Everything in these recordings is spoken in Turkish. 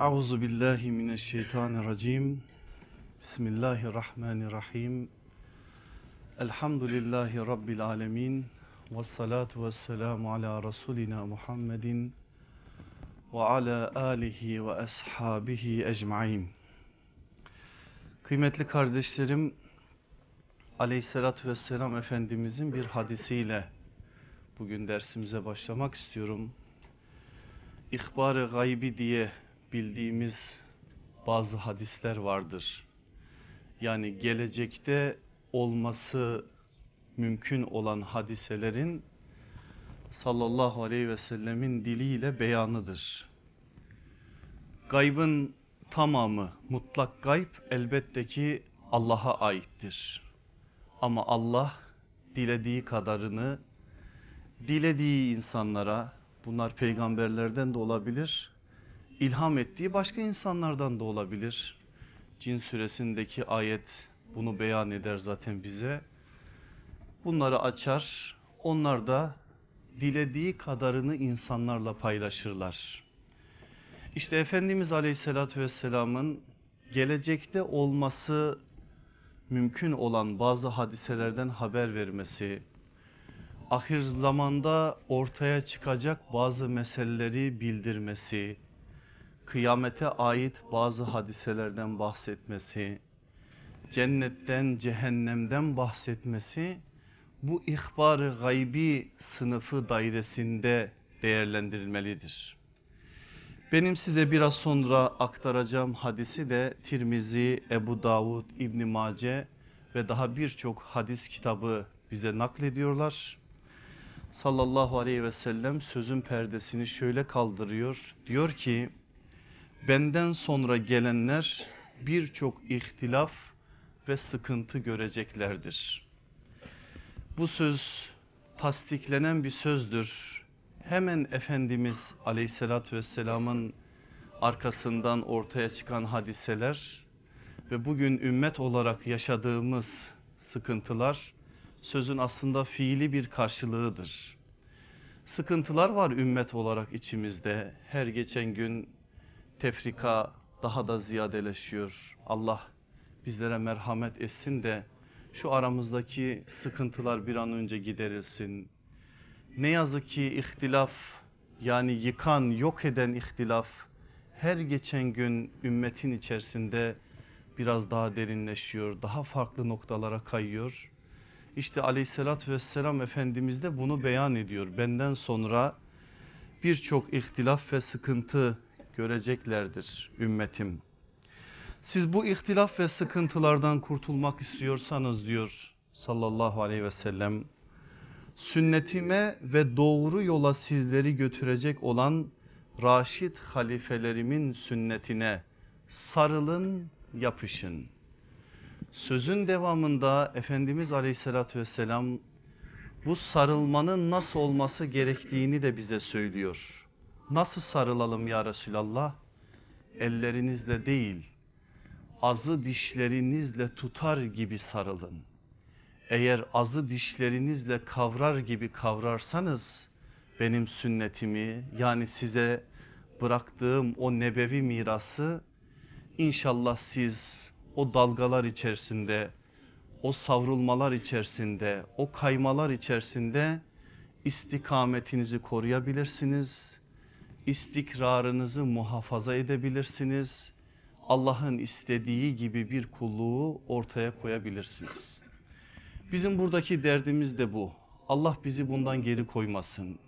Euzu billahi mineşşeytanirracim. Bismillahirrahmanirrahim. Elhamdülillahi rabbil alamin. Ves salatu vesselamu ala rasulina Muhammedin ve ala alihi ve ashabihi ecmaîn. Kıymetli kardeşlerim, Aleyhisselatü Vesselam Efendimizin bir hadisiyle bugün dersimize başlamak istiyorum. İhbar-ı gaybi diye bildiğimiz bazı hadisler vardır. Yani gelecekte olması mümkün olan hadiselerin sallallahu aleyhi ve sellemin diliyle beyanıdır. Gaybın tamamı mutlak gayb elbette ki Allah'a aittir. Ama Allah dilediği kadarını dilediği insanlara bunlar peygamberlerden de olabilir ilham ettiği başka insanlardan da olabilir. Cin suresindeki ayet bunu beyan eder zaten bize. Bunları açar, onlar da dilediği kadarını insanlarla paylaşırlar. İşte Efendimiz Aleyhisselatü Vesselam'ın gelecekte olması mümkün olan bazı hadiselerden haber vermesi, ahir zamanda ortaya çıkacak bazı meseleleri bildirmesi, kıyamete ait bazı hadiselerden bahsetmesi, cennetten, cehennemden bahsetmesi bu ihbar-ı gaybi sınıfı dairesinde değerlendirilmelidir. Benim size biraz sonra aktaracağım hadisi de Tirmizi, Ebu Davud, İbn Mace ve daha birçok hadis kitabı bize naklediyorlar. Sallallahu aleyhi ve sellem sözün perdesini şöyle kaldırıyor. Diyor ki benden sonra gelenler birçok ihtilaf ve sıkıntı göreceklerdir. Bu söz tasdiklenen bir sözdür. Hemen Efendimiz Aleyhisselatü Vesselam'ın arkasından ortaya çıkan hadiseler ve bugün ümmet olarak yaşadığımız sıkıntılar sözün aslında fiili bir karşılığıdır. Sıkıntılar var ümmet olarak içimizde. Her geçen gün tefrika daha da ziyadeleşiyor. Allah bizlere merhamet etsin de şu aramızdaki sıkıntılar bir an önce giderilsin. Ne yazık ki ihtilaf yani yıkan, yok eden ihtilaf her geçen gün ümmetin içerisinde biraz daha derinleşiyor, daha farklı noktalara kayıyor. İşte aleyhissalatü vesselam Efendimiz de bunu beyan ediyor. Benden sonra birçok ihtilaf ve sıkıntı göreceklerdir ümmetim. Siz bu ihtilaf ve sıkıntılardan kurtulmak istiyorsanız diyor sallallahu aleyhi ve sellem sünnetime ve doğru yola sizleri götürecek olan Raşid halifelerimin sünnetine sarılın yapışın. Sözün devamında Efendimiz aleyhissalatü vesselam bu sarılmanın nasıl olması gerektiğini de bize söylüyor. Nasıl sarılalım ya Resulallah? Ellerinizle değil, azı dişlerinizle tutar gibi sarılın. Eğer azı dişlerinizle kavrar gibi kavrarsanız benim sünnetimi yani size bıraktığım o nebevi mirası inşallah siz o dalgalar içerisinde, o savrulmalar içerisinde, o kaymalar içerisinde istikametinizi koruyabilirsiniz istikrarınızı muhafaza edebilirsiniz. Allah'ın istediği gibi bir kulluğu ortaya koyabilirsiniz. Bizim buradaki derdimiz de bu. Allah bizi bundan geri koymasın.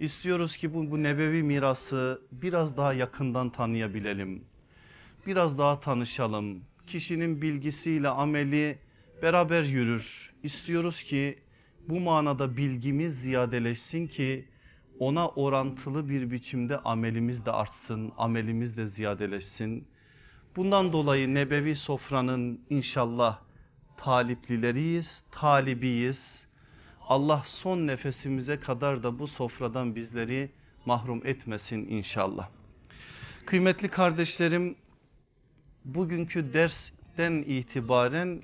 İstiyoruz ki bu, bu nebevi mirası biraz daha yakından tanıyabilelim. Biraz daha tanışalım. Kişinin bilgisiyle ameli beraber yürür. İstiyoruz ki bu manada bilgimiz ziyadeleşsin ki ona orantılı bir biçimde amelimiz de artsın, amelimiz de ziyadeleşsin. Bundan dolayı nebevi sofranın inşallah taliplileriyiz, talibiyiz. Allah son nefesimize kadar da bu sofradan bizleri mahrum etmesin inşallah. Kıymetli kardeşlerim, bugünkü dersten itibaren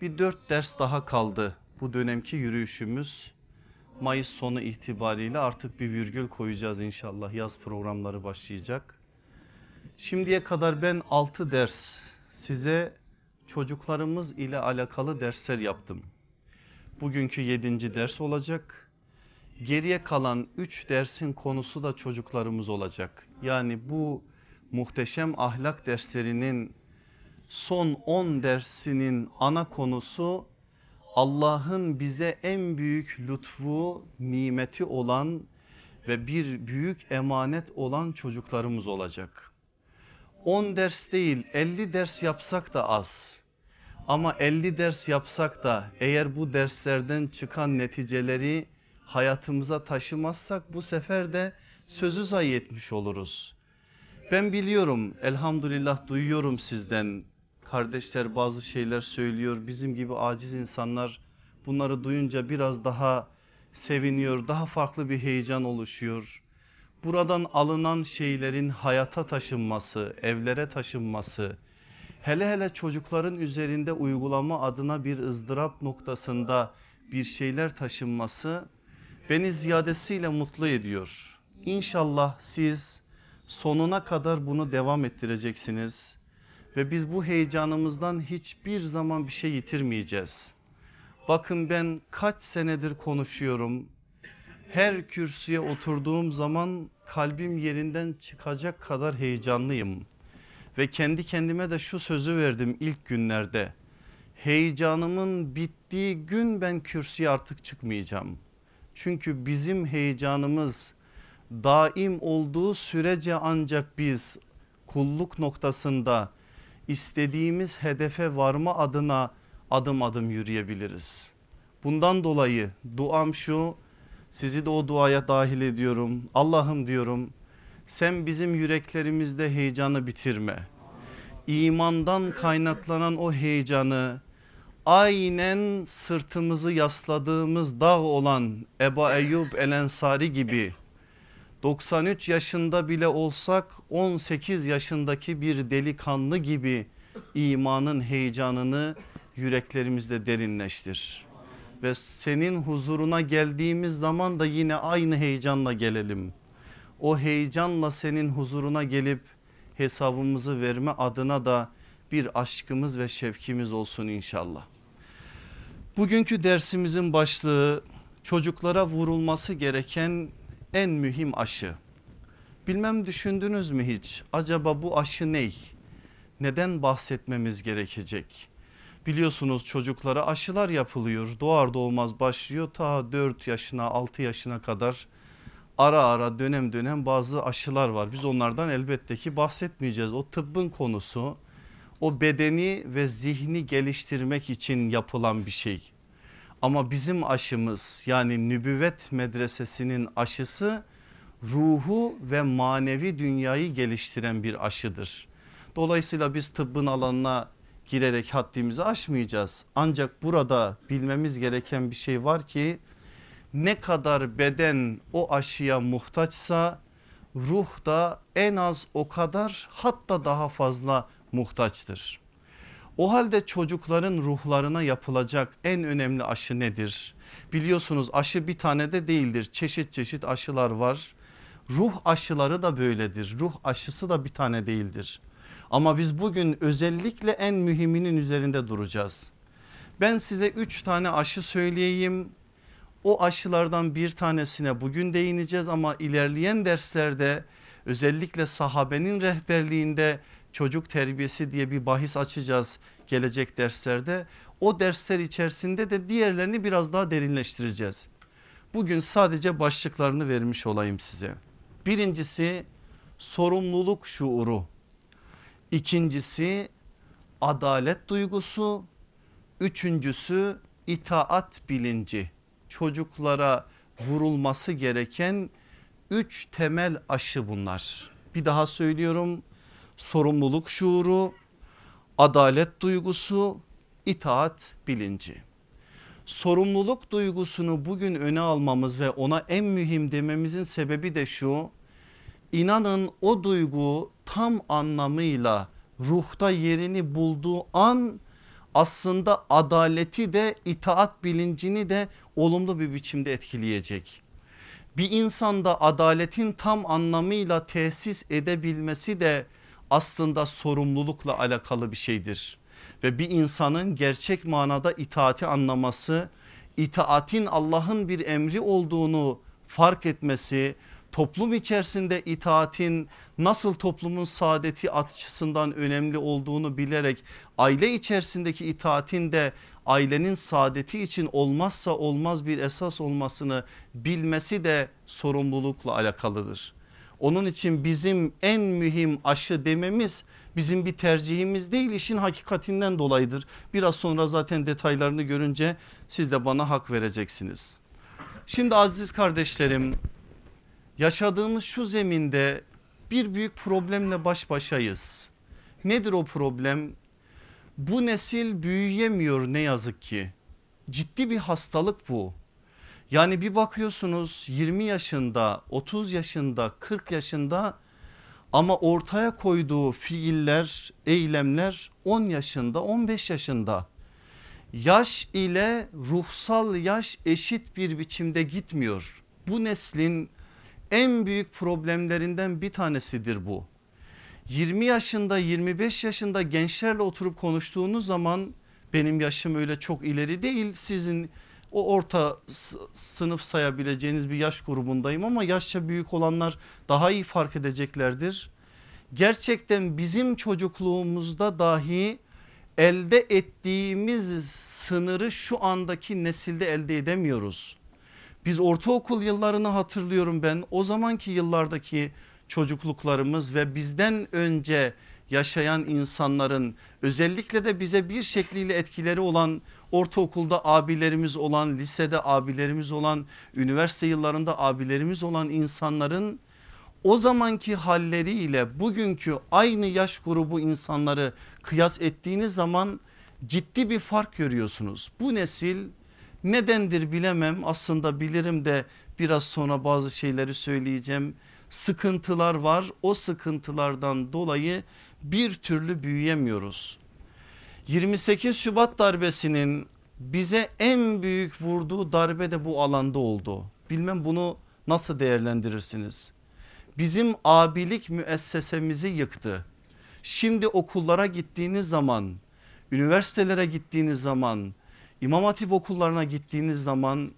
bir dört ders daha kaldı bu dönemki yürüyüşümüz. Mayıs sonu itibariyle artık bir virgül koyacağız inşallah. Yaz programları başlayacak. Şimdiye kadar ben 6 ders size çocuklarımız ile alakalı dersler yaptım. Bugünkü 7. ders olacak. Geriye kalan 3 dersin konusu da çocuklarımız olacak. Yani bu muhteşem ahlak derslerinin son 10 dersinin ana konusu Allah'ın bize en büyük lütfu, nimeti olan ve bir büyük emanet olan çocuklarımız olacak. 10 ders değil 50 ders yapsak da az. Ama 50 ders yapsak da eğer bu derslerden çıkan neticeleri hayatımıza taşımazsak bu sefer de sözü zayi etmiş oluruz. Ben biliyorum elhamdülillah duyuyorum sizden kardeşler bazı şeyler söylüyor. Bizim gibi aciz insanlar bunları duyunca biraz daha seviniyor, daha farklı bir heyecan oluşuyor. Buradan alınan şeylerin hayata taşınması, evlere taşınması, hele hele çocukların üzerinde uygulama adına bir ızdırap noktasında bir şeyler taşınması beni ziyadesiyle mutlu ediyor. İnşallah siz sonuna kadar bunu devam ettireceksiniz ve biz bu heyecanımızdan hiçbir zaman bir şey yitirmeyeceğiz. Bakın ben kaç senedir konuşuyorum. Her kürsüye oturduğum zaman kalbim yerinden çıkacak kadar heyecanlıyım. Ve kendi kendime de şu sözü verdim ilk günlerde. Heyecanımın bittiği gün ben kürsüye artık çıkmayacağım. Çünkü bizim heyecanımız daim olduğu sürece ancak biz kulluk noktasında istediğimiz hedefe varma adına adım adım yürüyebiliriz. Bundan dolayı duam şu sizi de o duaya dahil ediyorum. Allah'ım diyorum sen bizim yüreklerimizde heyecanı bitirme. İmandan kaynaklanan o heyecanı aynen sırtımızı yasladığımız dağ olan Eba Eyyub El Ensari gibi 93 yaşında bile olsak 18 yaşındaki bir delikanlı gibi imanın heyecanını yüreklerimizde derinleştir. Ve senin huzuruna geldiğimiz zaman da yine aynı heyecanla gelelim. O heyecanla senin huzuruna gelip hesabımızı verme adına da bir aşkımız ve şevkimiz olsun inşallah. Bugünkü dersimizin başlığı çocuklara vurulması gereken en mühim aşı. Bilmem düşündünüz mü hiç acaba bu aşı ney? Neden bahsetmemiz gerekecek? Biliyorsunuz çocuklara aşılar yapılıyor doğar doğmaz başlıyor ta 4 yaşına 6 yaşına kadar ara ara dönem dönem bazı aşılar var. Biz onlardan elbette ki bahsetmeyeceğiz o tıbbın konusu o bedeni ve zihni geliştirmek için yapılan bir şey. Ama bizim aşımız yani nübüvvet medresesinin aşısı ruhu ve manevi dünyayı geliştiren bir aşıdır. Dolayısıyla biz tıbbın alanına girerek haddimizi aşmayacağız. Ancak burada bilmemiz gereken bir şey var ki ne kadar beden o aşıya muhtaçsa ruh da en az o kadar hatta daha fazla muhtaçtır. O halde çocukların ruhlarına yapılacak en önemli aşı nedir? Biliyorsunuz aşı bir tane de değildir. Çeşit çeşit aşılar var. Ruh aşıları da böyledir. Ruh aşısı da bir tane değildir. Ama biz bugün özellikle en mühiminin üzerinde duracağız. Ben size üç tane aşı söyleyeyim. O aşılardan bir tanesine bugün değineceğiz ama ilerleyen derslerde özellikle sahabenin rehberliğinde çocuk terbiyesi diye bir bahis açacağız gelecek derslerde. O dersler içerisinde de diğerlerini biraz daha derinleştireceğiz. Bugün sadece başlıklarını vermiş olayım size. Birincisi sorumluluk şuuru. İkincisi adalet duygusu. Üçüncüsü itaat bilinci. Çocuklara vurulması gereken üç temel aşı bunlar. Bir daha söylüyorum sorumluluk şuuru, adalet duygusu, itaat bilinci. Sorumluluk duygusunu bugün öne almamız ve ona en mühim dememizin sebebi de şu. İnanın o duygu tam anlamıyla ruhta yerini bulduğu an aslında adaleti de itaat bilincini de olumlu bir biçimde etkileyecek. Bir insanda adaletin tam anlamıyla tesis edebilmesi de aslında sorumlulukla alakalı bir şeydir. Ve bir insanın gerçek manada itaati anlaması, itaatin Allah'ın bir emri olduğunu fark etmesi, toplum içerisinde itaatin nasıl toplumun saadeti açısından önemli olduğunu bilerek aile içerisindeki itaatin de ailenin saadeti için olmazsa olmaz bir esas olmasını bilmesi de sorumlulukla alakalıdır. Onun için bizim en mühim aşı dememiz bizim bir tercihimiz değil işin hakikatinden dolayıdır. Biraz sonra zaten detaylarını görünce siz de bana hak vereceksiniz. Şimdi aziz kardeşlerim yaşadığımız şu zeminde bir büyük problemle baş başayız. Nedir o problem? Bu nesil büyüyemiyor ne yazık ki. Ciddi bir hastalık bu. Yani bir bakıyorsunuz 20 yaşında, 30 yaşında, 40 yaşında ama ortaya koyduğu fiiller, eylemler 10 yaşında, 15 yaşında. Yaş ile ruhsal yaş eşit bir biçimde gitmiyor. Bu neslin en büyük problemlerinden bir tanesidir bu. 20 yaşında 25 yaşında gençlerle oturup konuştuğunuz zaman benim yaşım öyle çok ileri değil sizin o orta sınıf sayabileceğiniz bir yaş grubundayım ama yaşça büyük olanlar daha iyi fark edeceklerdir. Gerçekten bizim çocukluğumuzda dahi elde ettiğimiz sınırı şu andaki nesilde elde edemiyoruz. Biz ortaokul yıllarını hatırlıyorum ben o zamanki yıllardaki çocukluklarımız ve bizden önce yaşayan insanların özellikle de bize bir şekliyle etkileri olan ortaokulda abilerimiz olan lisede abilerimiz olan üniversite yıllarında abilerimiz olan insanların o zamanki halleriyle bugünkü aynı yaş grubu insanları kıyas ettiğiniz zaman ciddi bir fark görüyorsunuz. Bu nesil nedendir bilemem aslında bilirim de biraz sonra bazı şeyleri söyleyeceğim. Sıkıntılar var o sıkıntılardan dolayı bir türlü büyüyemiyoruz. 28 Şubat darbesinin bize en büyük vurduğu darbe de bu alanda oldu. Bilmem bunu nasıl değerlendirirsiniz? Bizim abilik müessesemizi yıktı. Şimdi okullara gittiğiniz zaman, üniversitelere gittiğiniz zaman, İmam Hatip okullarına gittiğiniz zaman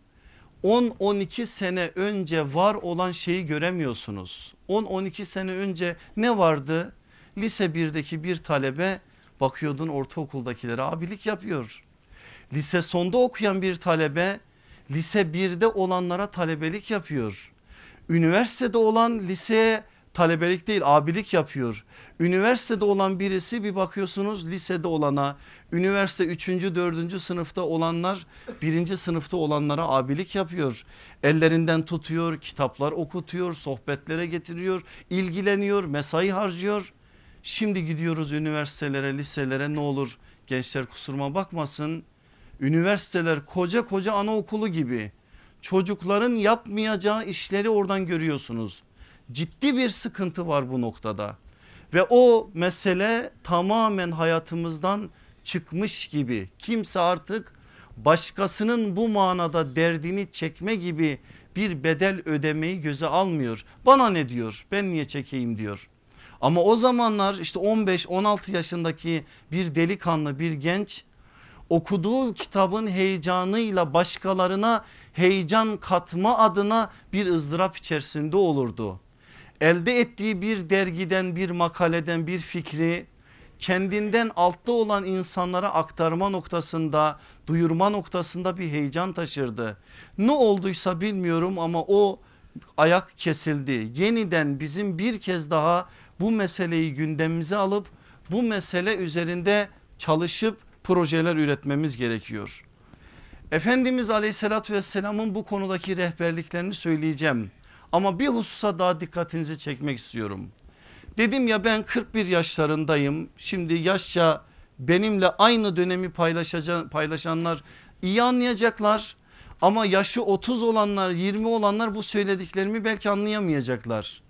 10-12 sene önce var olan şeyi göremiyorsunuz. 10-12 sene önce ne vardı? Lise 1'deki bir talebe bakıyordun ortaokuldakilere abilik yapıyor. Lise sonda okuyan bir talebe lise 1'de olanlara talebelik yapıyor. Üniversitede olan liseye talebelik değil abilik yapıyor. Üniversitede olan birisi bir bakıyorsunuz lisede olana üniversite 3. 4. sınıfta olanlar 1. sınıfta olanlara abilik yapıyor. Ellerinden tutuyor kitaplar okutuyor sohbetlere getiriyor ilgileniyor mesai harcıyor. Şimdi gidiyoruz üniversitelere liselere ne olur gençler kusuruma bakmasın. Üniversiteler koca koca anaokulu gibi çocukların yapmayacağı işleri oradan görüyorsunuz. Ciddi bir sıkıntı var bu noktada ve o mesele tamamen hayatımızdan çıkmış gibi kimse artık başkasının bu manada derdini çekme gibi bir bedel ödemeyi göze almıyor. Bana ne diyor ben niye çekeyim diyor. Ama o zamanlar işte 15-16 yaşındaki bir delikanlı bir genç okuduğu kitabın heyecanıyla başkalarına heyecan katma adına bir ızdırap içerisinde olurdu. Elde ettiği bir dergiden bir makaleden bir fikri kendinden altta olan insanlara aktarma noktasında duyurma noktasında bir heyecan taşırdı. Ne olduysa bilmiyorum ama o ayak kesildi. Yeniden bizim bir kez daha bu meseleyi gündemimize alıp bu mesele üzerinde çalışıp projeler üretmemiz gerekiyor. Efendimiz aleyhissalatü vesselamın bu konudaki rehberliklerini söyleyeceğim. Ama bir hususa daha dikkatinizi çekmek istiyorum. Dedim ya ben 41 yaşlarındayım. Şimdi yaşça benimle aynı dönemi paylaşanlar iyi anlayacaklar. Ama yaşı 30 olanlar 20 olanlar bu söylediklerimi belki anlayamayacaklar.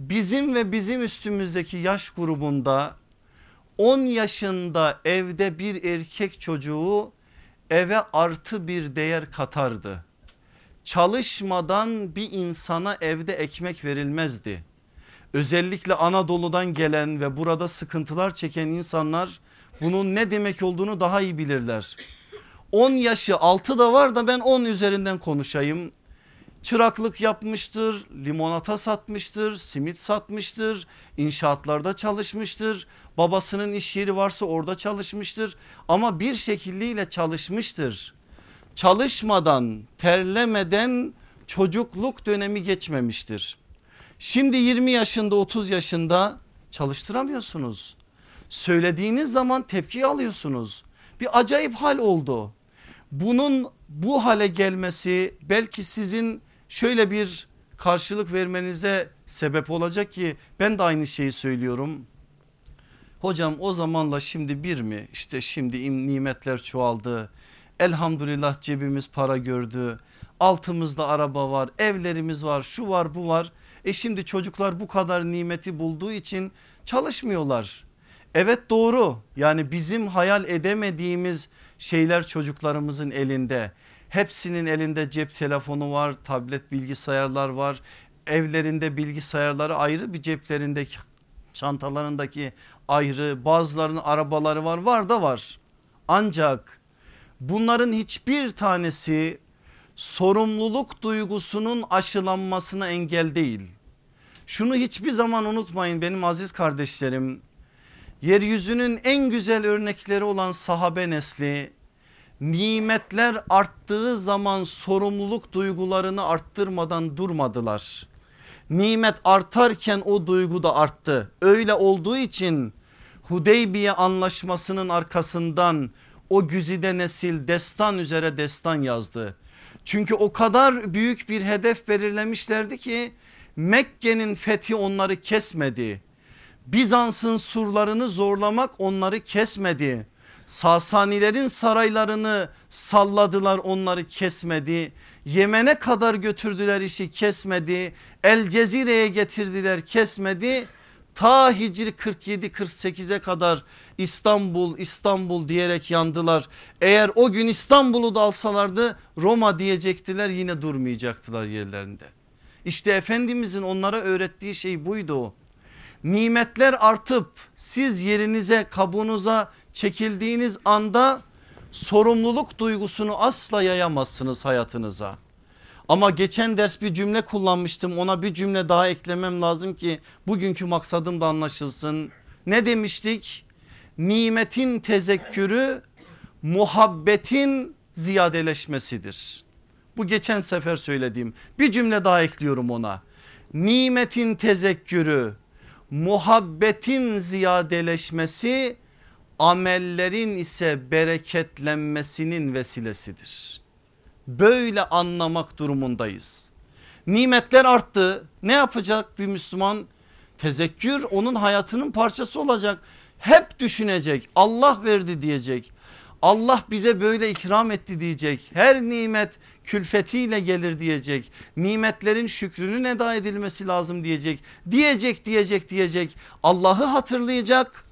Bizim ve bizim üstümüzdeki yaş grubunda 10 yaşında evde bir erkek çocuğu eve artı bir değer katardı. Çalışmadan bir insana evde ekmek verilmezdi. özellikle Anadolu'dan gelen ve burada sıkıntılar çeken insanlar bunun ne demek olduğunu daha iyi bilirler. 10 yaşı altı da var da ben 10 üzerinden konuşayım. Çıraklık yapmıştır, limonata satmıştır, simit satmıştır, inşaatlarda çalışmıştır. Babasının iş yeri varsa orada çalışmıştır ama bir şekilliyle çalışmıştır. Çalışmadan, terlemeden çocukluk dönemi geçmemiştir. Şimdi 20 yaşında 30 yaşında çalıştıramıyorsunuz. Söylediğiniz zaman tepki alıyorsunuz. Bir acayip hal oldu. Bunun bu hale gelmesi belki sizin şöyle bir karşılık vermenize sebep olacak ki ben de aynı şeyi söylüyorum. Hocam o zamanla şimdi bir mi? İşte şimdi nimetler çoğaldı. Elhamdülillah cebimiz para gördü. Altımızda araba var, evlerimiz var, şu var, bu var. E şimdi çocuklar bu kadar nimeti bulduğu için çalışmıyorlar. Evet doğru yani bizim hayal edemediğimiz şeyler çocuklarımızın elinde. Hepsinin elinde cep telefonu var, tablet bilgisayarlar var. Evlerinde bilgisayarları ayrı bir ceplerindeki çantalarındaki ayrı bazılarının arabaları var var da var. Ancak bunların hiçbir tanesi sorumluluk duygusunun aşılanmasına engel değil. Şunu hiçbir zaman unutmayın benim aziz kardeşlerim. Yeryüzünün en güzel örnekleri olan sahabe nesli nimetler arttığı zaman sorumluluk duygularını arttırmadan durmadılar. Nimet artarken o duygu da arttı. Öyle olduğu için Hudeybiye anlaşmasının arkasından o güzide nesil destan üzere destan yazdı. Çünkü o kadar büyük bir hedef belirlemişlerdi ki Mekke'nin fethi onları kesmedi. Bizans'ın surlarını zorlamak onları kesmedi. Sasanilerin saraylarını salladılar onları kesmedi. Yemen'e kadar götürdüler işi kesmedi. El Cezire'ye getirdiler kesmedi. Ta Hicri 47-48'e kadar İstanbul İstanbul diyerek yandılar. Eğer o gün İstanbul'u da alsalardı Roma diyecektiler yine durmayacaktılar yerlerinde. İşte Efendimizin onlara öğrettiği şey buydu. Nimetler artıp siz yerinize kabuğunuza çekildiğiniz anda sorumluluk duygusunu asla yayamazsınız hayatınıza. Ama geçen ders bir cümle kullanmıştım ona bir cümle daha eklemem lazım ki bugünkü maksadım da anlaşılsın. Ne demiştik? Nimetin tezekkürü muhabbetin ziyadeleşmesidir. Bu geçen sefer söylediğim bir cümle daha ekliyorum ona. Nimetin tezekkürü muhabbetin ziyadeleşmesi amellerin ise bereketlenmesinin vesilesidir. Böyle anlamak durumundayız. Nimetler arttı ne yapacak bir Müslüman? Tezekkür onun hayatının parçası olacak. Hep düşünecek Allah verdi diyecek. Allah bize böyle ikram etti diyecek. Her nimet külfetiyle gelir diyecek. Nimetlerin şükrünün eda edilmesi lazım diyecek. Diyecek diyecek diyecek. Allah'ı hatırlayacak.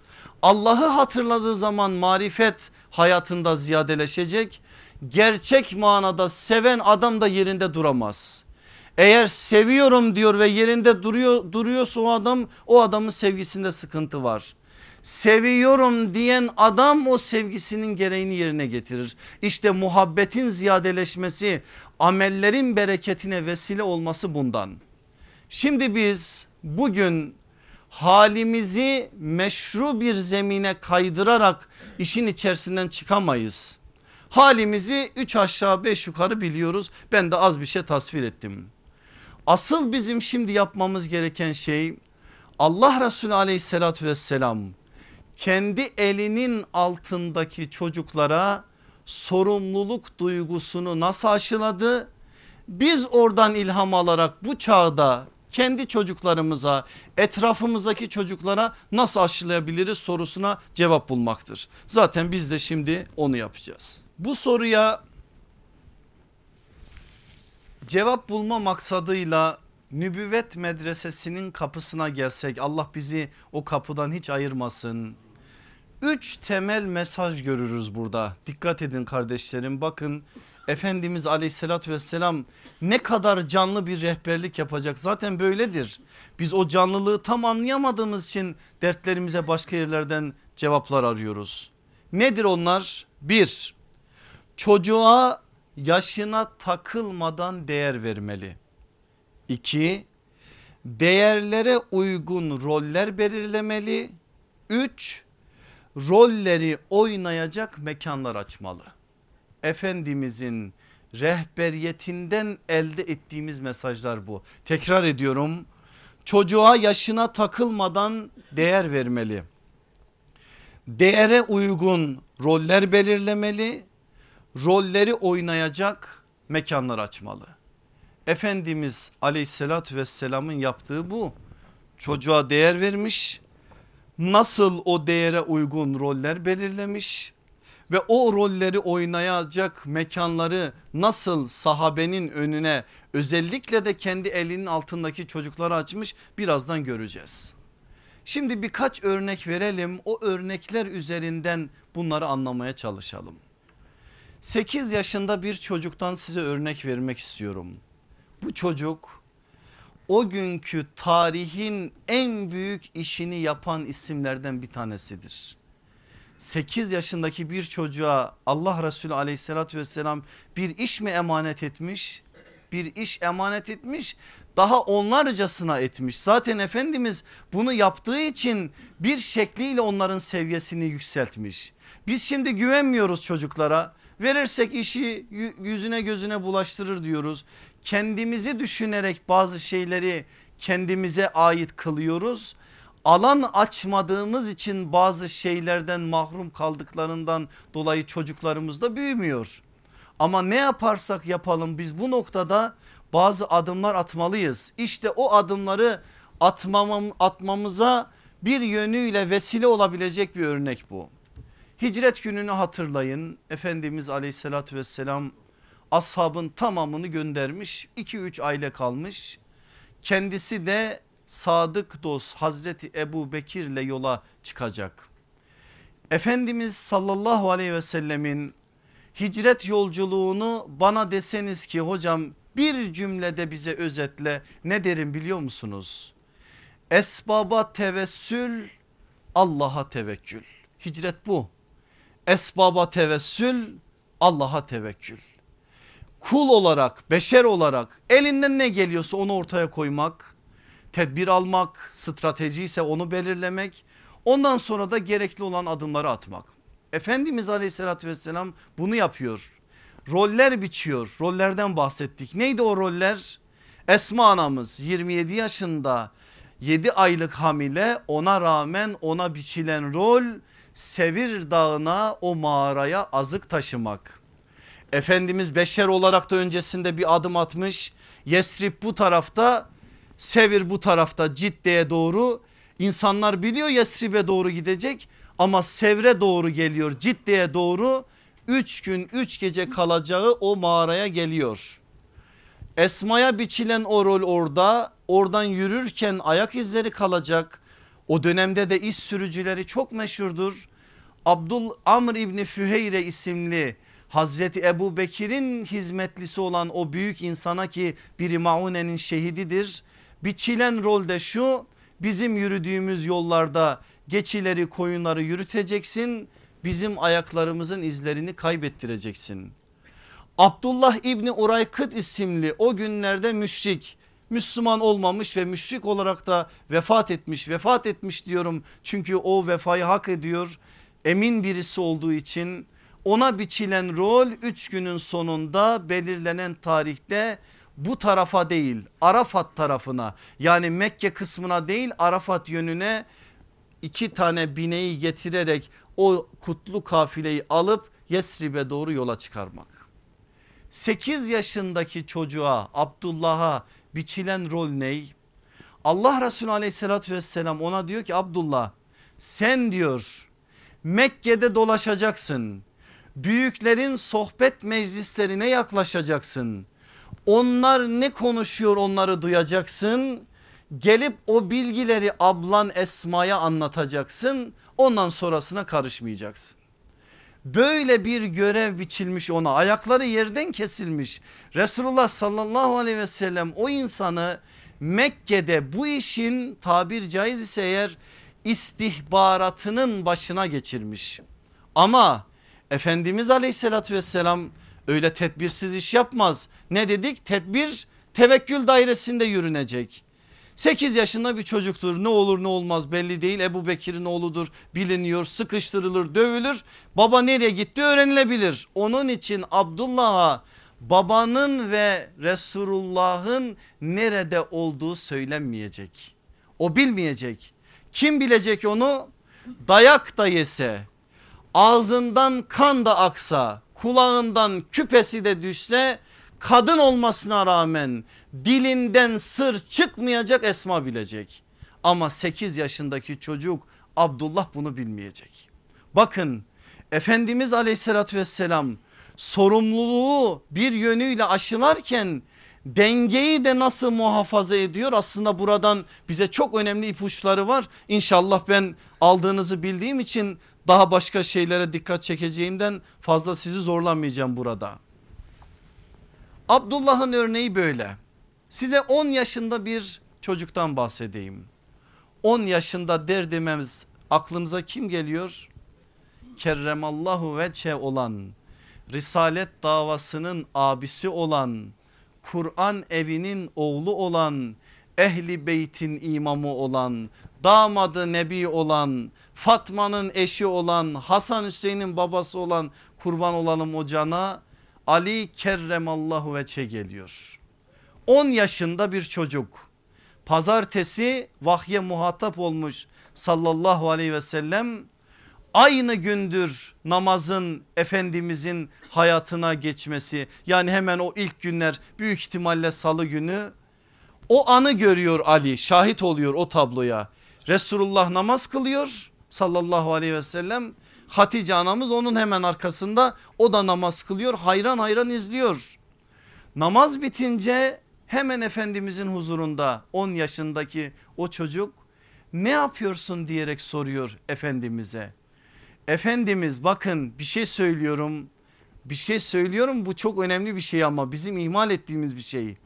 Allah'ı hatırladığı zaman marifet hayatında ziyadeleşecek. Gerçek manada seven adam da yerinde duramaz. Eğer seviyorum diyor ve yerinde duruyor duruyorsa o adam o adamın sevgisinde sıkıntı var seviyorum diyen adam o sevgisinin gereğini yerine getirir. İşte muhabbetin ziyadeleşmesi amellerin bereketine vesile olması bundan. Şimdi biz bugün halimizi meşru bir zemine kaydırarak işin içerisinden çıkamayız. Halimizi 3 aşağı 5 yukarı biliyoruz. Ben de az bir şey tasvir ettim. Asıl bizim şimdi yapmamız gereken şey Allah Resulü aleyhissalatü vesselam kendi elinin altındaki çocuklara sorumluluk duygusunu nasıl aşıladı? Biz oradan ilham alarak bu çağda kendi çocuklarımıza etrafımızdaki çocuklara nasıl aşılayabiliriz sorusuna cevap bulmaktır. Zaten biz de şimdi onu yapacağız. Bu soruya cevap bulma maksadıyla nübüvvet medresesinin kapısına gelsek Allah bizi o kapıdan hiç ayırmasın. Üç temel mesaj görürüz burada. Dikkat edin kardeşlerim bakın Efendimiz aleyhissalatü vesselam ne kadar canlı bir rehberlik yapacak zaten böyledir. Biz o canlılığı tam anlayamadığımız için dertlerimize başka yerlerden cevaplar arıyoruz. Nedir onlar? Bir, çocuğa yaşına takılmadan değer vermeli. İki, değerlere uygun roller belirlemeli. Üç, rolleri oynayacak mekanlar açmalı. Efendimizin rehberiyetinden elde ettiğimiz mesajlar bu. Tekrar ediyorum çocuğa yaşına takılmadan değer vermeli. Değere uygun roller belirlemeli, rolleri oynayacak mekanlar açmalı. Efendimiz aleyhissalatü vesselamın yaptığı bu. Çocuğa değer vermiş, nasıl o değere uygun roller belirlemiş ve o rolleri oynayacak mekanları nasıl sahabenin önüne özellikle de kendi elinin altındaki çocukları açmış birazdan göreceğiz. Şimdi birkaç örnek verelim o örnekler üzerinden bunları anlamaya çalışalım. 8 yaşında bir çocuktan size örnek vermek istiyorum. Bu çocuk o günkü tarihin en büyük işini yapan isimlerden bir tanesidir. 8 yaşındaki bir çocuğa Allah Resulü aleyhissalatü vesselam bir iş mi emanet etmiş? Bir iş emanet etmiş daha onlarcasına etmiş. Zaten Efendimiz bunu yaptığı için bir şekliyle onların seviyesini yükseltmiş. Biz şimdi güvenmiyoruz çocuklara verirsek işi yüzüne gözüne bulaştırır diyoruz. Kendimizi düşünerek bazı şeyleri kendimize ait kılıyoruz alan açmadığımız için bazı şeylerden mahrum kaldıklarından dolayı çocuklarımız da büyümüyor. Ama ne yaparsak yapalım biz bu noktada bazı adımlar atmalıyız. İşte o adımları atmamam, atmamıza bir yönüyle vesile olabilecek bir örnek bu. Hicret gününü hatırlayın. Efendimiz aleyhissalatü vesselam ashabın tamamını göndermiş. 2-3 aile kalmış. Kendisi de sadık dost Hazreti Ebu Bekir ile yola çıkacak. Efendimiz sallallahu aleyhi ve sellemin hicret yolculuğunu bana deseniz ki hocam bir cümlede bize özetle ne derim biliyor musunuz? Esbaba tevessül Allah'a tevekkül. Hicret bu. Esbaba tevessül Allah'a tevekkül. Kul olarak beşer olarak elinden ne geliyorsa onu ortaya koymak tedbir almak, strateji ise onu belirlemek. Ondan sonra da gerekli olan adımları atmak. Efendimiz aleyhissalatü vesselam bunu yapıyor. Roller biçiyor. Rollerden bahsettik. Neydi o roller? Esma anamız 27 yaşında 7 aylık hamile ona rağmen ona biçilen rol Sevir dağına o mağaraya azık taşımak. Efendimiz beşer olarak da öncesinde bir adım atmış. Yesrib bu tarafta Sevir bu tarafta Cidde'ye doğru insanlar biliyor Yesrib'e doğru gidecek ama Sevr'e doğru geliyor Cidde'ye doğru 3 gün 3 gece kalacağı o mağaraya geliyor. Esma'ya biçilen o rol orada oradan yürürken ayak izleri kalacak. O dönemde de iş sürücüleri çok meşhurdur. Abdul Amr İbni Füheyre isimli Hazreti Ebu Bekir'in hizmetlisi olan o büyük insana ki biri Maune'nin şehididir. Biçilen rolde şu bizim yürüdüğümüz yollarda geçileri koyunları yürüteceksin bizim ayaklarımızın izlerini kaybettireceksin. Abdullah İbni Uraykıt isimli o günlerde müşrik Müslüman olmamış ve müşrik olarak da vefat etmiş vefat etmiş diyorum. Çünkü o vefayı hak ediyor. Emin birisi olduğu için ona biçilen rol 3 günün sonunda belirlenen tarihte bu tarafa değil Arafat tarafına yani Mekke kısmına değil Arafat yönüne iki tane bineği getirerek o kutlu kafileyi alıp Yesrib'e doğru yola çıkarmak. 8 yaşındaki çocuğa Abdullah'a biçilen rol ney? Allah Resulü aleyhissalatü vesselam ona diyor ki Abdullah sen diyor Mekke'de dolaşacaksın. Büyüklerin sohbet meclislerine yaklaşacaksın. Onlar ne konuşuyor onları duyacaksın. Gelip o bilgileri ablan Esma'ya anlatacaksın. Ondan sonrasına karışmayacaksın. Böyle bir görev biçilmiş ona ayakları yerden kesilmiş. Resulullah sallallahu aleyhi ve sellem o insanı Mekke'de bu işin tabir caiz ise eğer istihbaratının başına geçirmiş. Ama Efendimiz aleyhissalatü vesselam öyle tedbirsiz iş yapmaz. Ne dedik tedbir tevekkül dairesinde yürünecek. 8 yaşında bir çocuktur ne olur ne olmaz belli değil Ebu Bekir'in oğludur biliniyor sıkıştırılır dövülür baba nereye gitti öğrenilebilir. Onun için Abdullah'a babanın ve Resulullah'ın nerede olduğu söylenmeyecek. O bilmeyecek. Kim bilecek onu? Dayak da yese, ağzından kan da aksa, kulağından küpesi de düşse kadın olmasına rağmen dilinden sır çıkmayacak Esma bilecek. Ama 8 yaşındaki çocuk Abdullah bunu bilmeyecek. Bakın Efendimiz aleyhissalatü vesselam sorumluluğu bir yönüyle aşılarken dengeyi de nasıl muhafaza ediyor aslında buradan bize çok önemli ipuçları var. İnşallah ben aldığınızı bildiğim için daha başka şeylere dikkat çekeceğimden fazla sizi zorlamayacağım burada. Abdullah'ın örneği böyle. Size 10 yaşında bir çocuktan bahsedeyim. 10 yaşında der dememiz aklınıza kim geliyor? Kerremallahu veçe olan, Risalet davasının abisi olan, Kur'an evinin oğlu olan, Ehli Beyt'in imamı olan, damadı nebi olan, Fatma'nın eşi olan, Hasan Hüseyin'in babası olan kurban olalım o cana. Ali kerremallahu veçe geliyor. 10 yaşında bir çocuk. Pazartesi vahye muhatap olmuş sallallahu aleyhi ve sellem. Aynı gündür namazın Efendimizin hayatına geçmesi. Yani hemen o ilk günler büyük ihtimalle salı günü. O anı görüyor Ali şahit oluyor o tabloya. Resulullah namaz kılıyor sallallahu aleyhi ve sellem Hatice anamız onun hemen arkasında o da namaz kılıyor hayran hayran izliyor. Namaz bitince hemen Efendimizin huzurunda 10 yaşındaki o çocuk ne yapıyorsun diyerek soruyor Efendimiz'e. Efendimiz bakın bir şey söylüyorum bir şey söylüyorum bu çok önemli bir şey ama bizim ihmal ettiğimiz bir şey.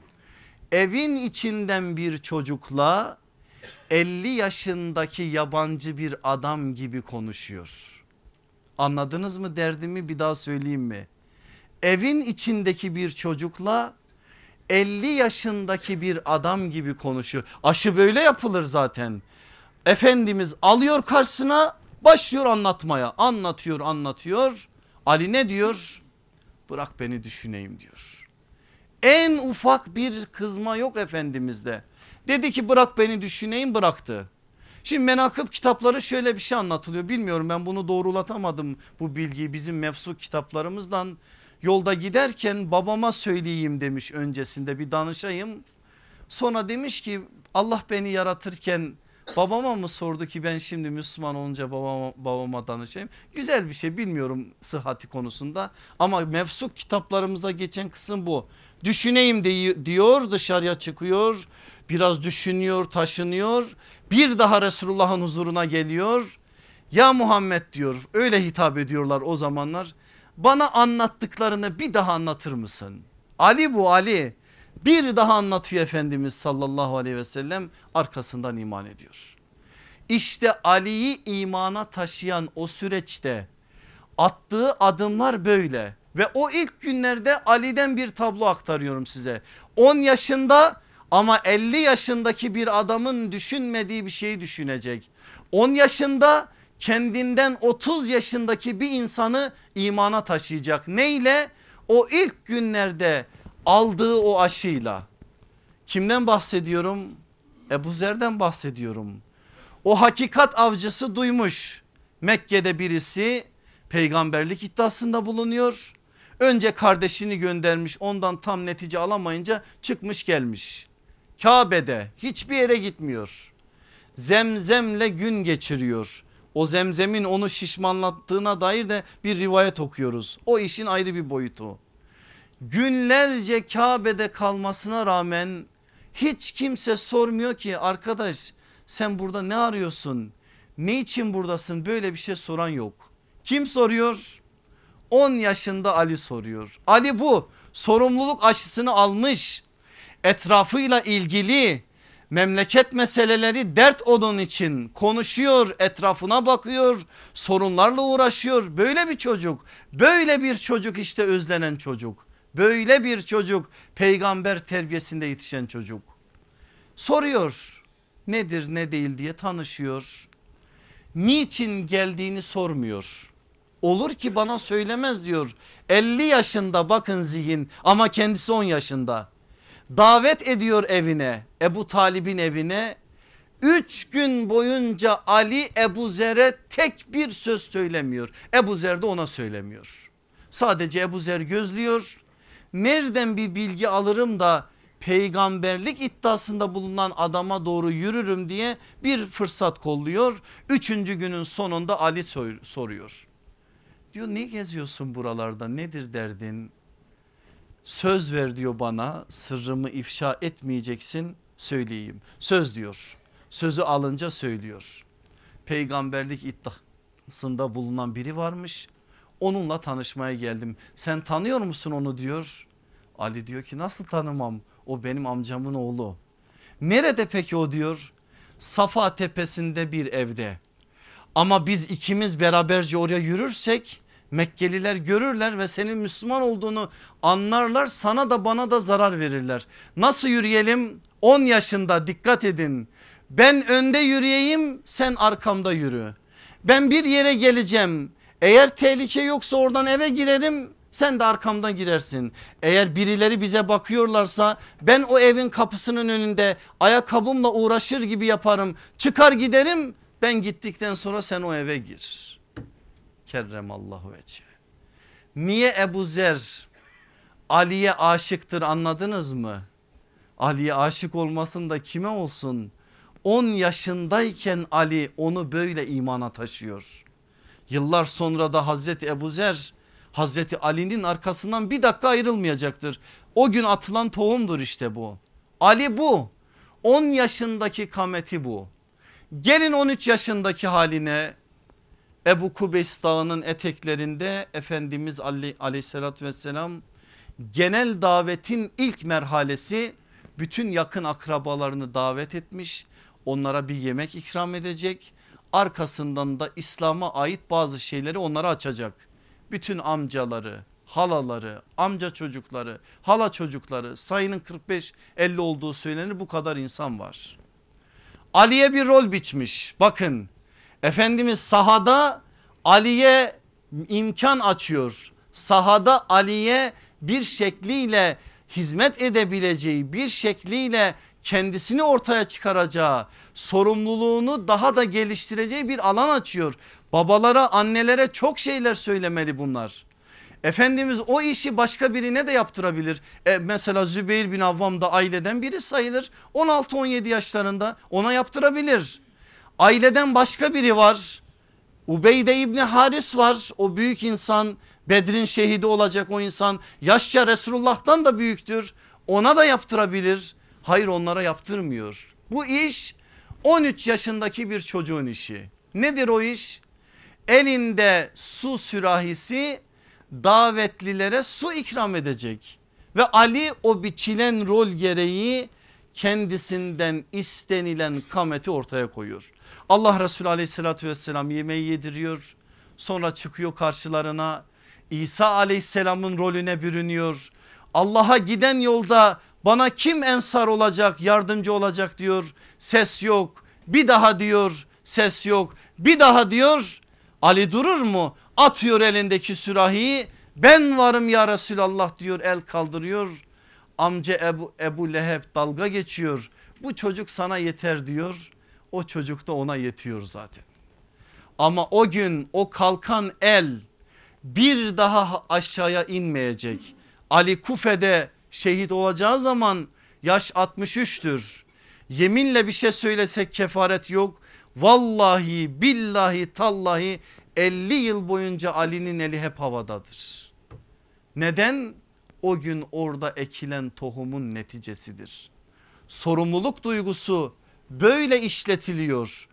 Evin içinden bir çocukla 50 yaşındaki yabancı bir adam gibi konuşuyor. Anladınız mı derdimi bir daha söyleyeyim mi? Evin içindeki bir çocukla 50 yaşındaki bir adam gibi konuşuyor. Aşı böyle yapılır zaten. Efendimiz alıyor karşısına başlıyor anlatmaya. Anlatıyor anlatıyor. Ali ne diyor? Bırak beni düşüneyim diyor. En ufak bir kızma yok Efendimiz'de. Dedi ki bırak beni düşüneyim bıraktı. Şimdi menakıb kitapları şöyle bir şey anlatılıyor. Bilmiyorum ben bunu doğrulatamadım bu bilgiyi bizim mefsuk kitaplarımızdan. Yolda giderken babama söyleyeyim demiş öncesinde bir danışayım. Sonra demiş ki Allah beni yaratırken babama mı sordu ki ben şimdi Müslüman olunca babama, babama danışayım. Güzel bir şey bilmiyorum sıhhati konusunda ama mefsuk kitaplarımızda geçen kısım bu. Düşüneyim diyor dışarıya çıkıyor biraz düşünüyor taşınıyor bir daha Resulullah'ın huzuruna geliyor. Ya Muhammed diyor öyle hitap ediyorlar o zamanlar bana anlattıklarını bir daha anlatır mısın? Ali bu Ali bir daha anlatıyor Efendimiz sallallahu aleyhi ve sellem arkasından iman ediyor. İşte Ali'yi imana taşıyan o süreçte attığı adımlar böyle ve o ilk günlerde Ali'den bir tablo aktarıyorum size. 10 yaşında ama 50 yaşındaki bir adamın düşünmediği bir şeyi düşünecek. 10 yaşında kendinden 30 yaşındaki bir insanı imana taşıyacak. Neyle? O ilk günlerde aldığı o aşıyla. Kimden bahsediyorum? Ebu Zer'den bahsediyorum. O hakikat avcısı duymuş. Mekke'de birisi peygamberlik iddiasında bulunuyor. Önce kardeşini göndermiş ondan tam netice alamayınca çıkmış gelmiş. Kabe'de hiçbir yere gitmiyor. Zemzemle gün geçiriyor. O zemzemin onu şişmanlattığına dair de bir rivayet okuyoruz. O işin ayrı bir boyutu. Günlerce Kabe'de kalmasına rağmen hiç kimse sormuyor ki arkadaş sen burada ne arıyorsun? Ne için buradasın? Böyle bir şey soran yok. Kim soruyor? 10 yaşında Ali soruyor. Ali bu sorumluluk aşısını almış etrafıyla ilgili memleket meseleleri dert onun için. Konuşuyor etrafına bakıyor sorunlarla uğraşıyor. Böyle bir çocuk böyle bir çocuk işte özlenen çocuk. Böyle bir çocuk peygamber terbiyesinde yetişen çocuk. Soruyor nedir ne değil diye tanışıyor. Niçin geldiğini sormuyor. Olur ki bana söylemez diyor. 50 yaşında bakın zihin ama kendisi 10 yaşında davet ediyor evine Ebu Talib'in evine. Üç gün boyunca Ali Ebu Zer'e tek bir söz söylemiyor. Ebu Zer de ona söylemiyor. Sadece Ebu Zer gözlüyor. Nereden bir bilgi alırım da peygamberlik iddiasında bulunan adama doğru yürürüm diye bir fırsat kolluyor. Üçüncü günün sonunda Ali soruyor. Diyor ne geziyorsun buralarda nedir derdin? Söz ver diyor bana sırrımı ifşa etmeyeceksin söyleyeyim. Söz diyor sözü alınca söylüyor. Peygamberlik iddiasında bulunan biri varmış onunla tanışmaya geldim. Sen tanıyor musun onu diyor. Ali diyor ki nasıl tanımam o benim amcamın oğlu. Nerede peki o diyor. Safa tepesinde bir evde. Ama biz ikimiz beraberce oraya yürürsek Mekkeliler görürler ve senin Müslüman olduğunu anlarlar sana da bana da zarar verirler. Nasıl yürüyelim? 10 yaşında dikkat edin. Ben önde yürüyeyim sen arkamda yürü. Ben bir yere geleceğim. Eğer tehlike yoksa oradan eve girerim sen de arkamdan girersin. Eğer birileri bize bakıyorlarsa ben o evin kapısının önünde ayakkabımla uğraşır gibi yaparım. Çıkar giderim ben gittikten sonra sen o eve gir kerremallahu vece. Niye Ebu Zer Ali'ye aşıktır anladınız mı? Ali'ye aşık olmasın da kime olsun? 10 yaşındayken Ali onu böyle imana taşıyor. Yıllar sonra da Hazreti Ebu Zer Hazreti Ali'nin arkasından bir dakika ayrılmayacaktır. O gün atılan tohumdur işte bu. Ali bu. 10 yaşındaki kameti bu. Gelin 13 yaşındaki haline Ebu Kubeys dağının eteklerinde Efendimiz Ali, aleyhissalatü vesselam genel davetin ilk merhalesi bütün yakın akrabalarını davet etmiş onlara bir yemek ikram edecek arkasından da İslam'a ait bazı şeyleri onlara açacak. Bütün amcaları halaları amca çocukları hala çocukları sayının 45-50 olduğu söylenir bu kadar insan var. Ali'ye bir rol biçmiş bakın Efendimiz sahada Ali'ye imkan açıyor. Sahada Ali'ye bir şekliyle hizmet edebileceği bir şekliyle kendisini ortaya çıkaracağı sorumluluğunu daha da geliştireceği bir alan açıyor. Babalara annelere çok şeyler söylemeli bunlar. Efendimiz o işi başka birine de yaptırabilir. E, mesela Zübeyir bin Avvam da aileden biri sayılır. 16-17 yaşlarında ona yaptırabilir. Aileden başka biri var. Ubeyde İbni Haris var. O büyük insan Bedir'in şehidi olacak o insan. Yaşça Resulullah'tan da büyüktür. Ona da yaptırabilir. Hayır onlara yaptırmıyor. Bu iş 13 yaşındaki bir çocuğun işi. Nedir o iş? Elinde su sürahisi davetlilere su ikram edecek. Ve Ali o biçilen rol gereği kendisinden istenilen kameti ortaya koyuyor. Allah Resulü aleyhissalatü vesselam yemeği yediriyor. Sonra çıkıyor karşılarına. İsa aleyhisselamın rolüne bürünüyor. Allah'a giden yolda bana kim ensar olacak yardımcı olacak diyor. Ses yok. Bir daha diyor ses yok. Bir daha diyor Ali durur mu? Atıyor elindeki sürahiyi. Ben varım ya Resulallah diyor el kaldırıyor amca Ebu, Ebu Leheb dalga geçiyor bu çocuk sana yeter diyor o çocuk da ona yetiyor zaten. Ama o gün o kalkan el bir daha aşağıya inmeyecek. Ali Kufe'de şehit olacağı zaman yaş 63'tür. Yeminle bir şey söylesek kefaret yok. Vallahi billahi tallahi 50 yıl boyunca Ali'nin eli hep havadadır. Neden? O gün orada ekilen tohumun neticesidir. Sorumluluk duygusu böyle işletiliyor.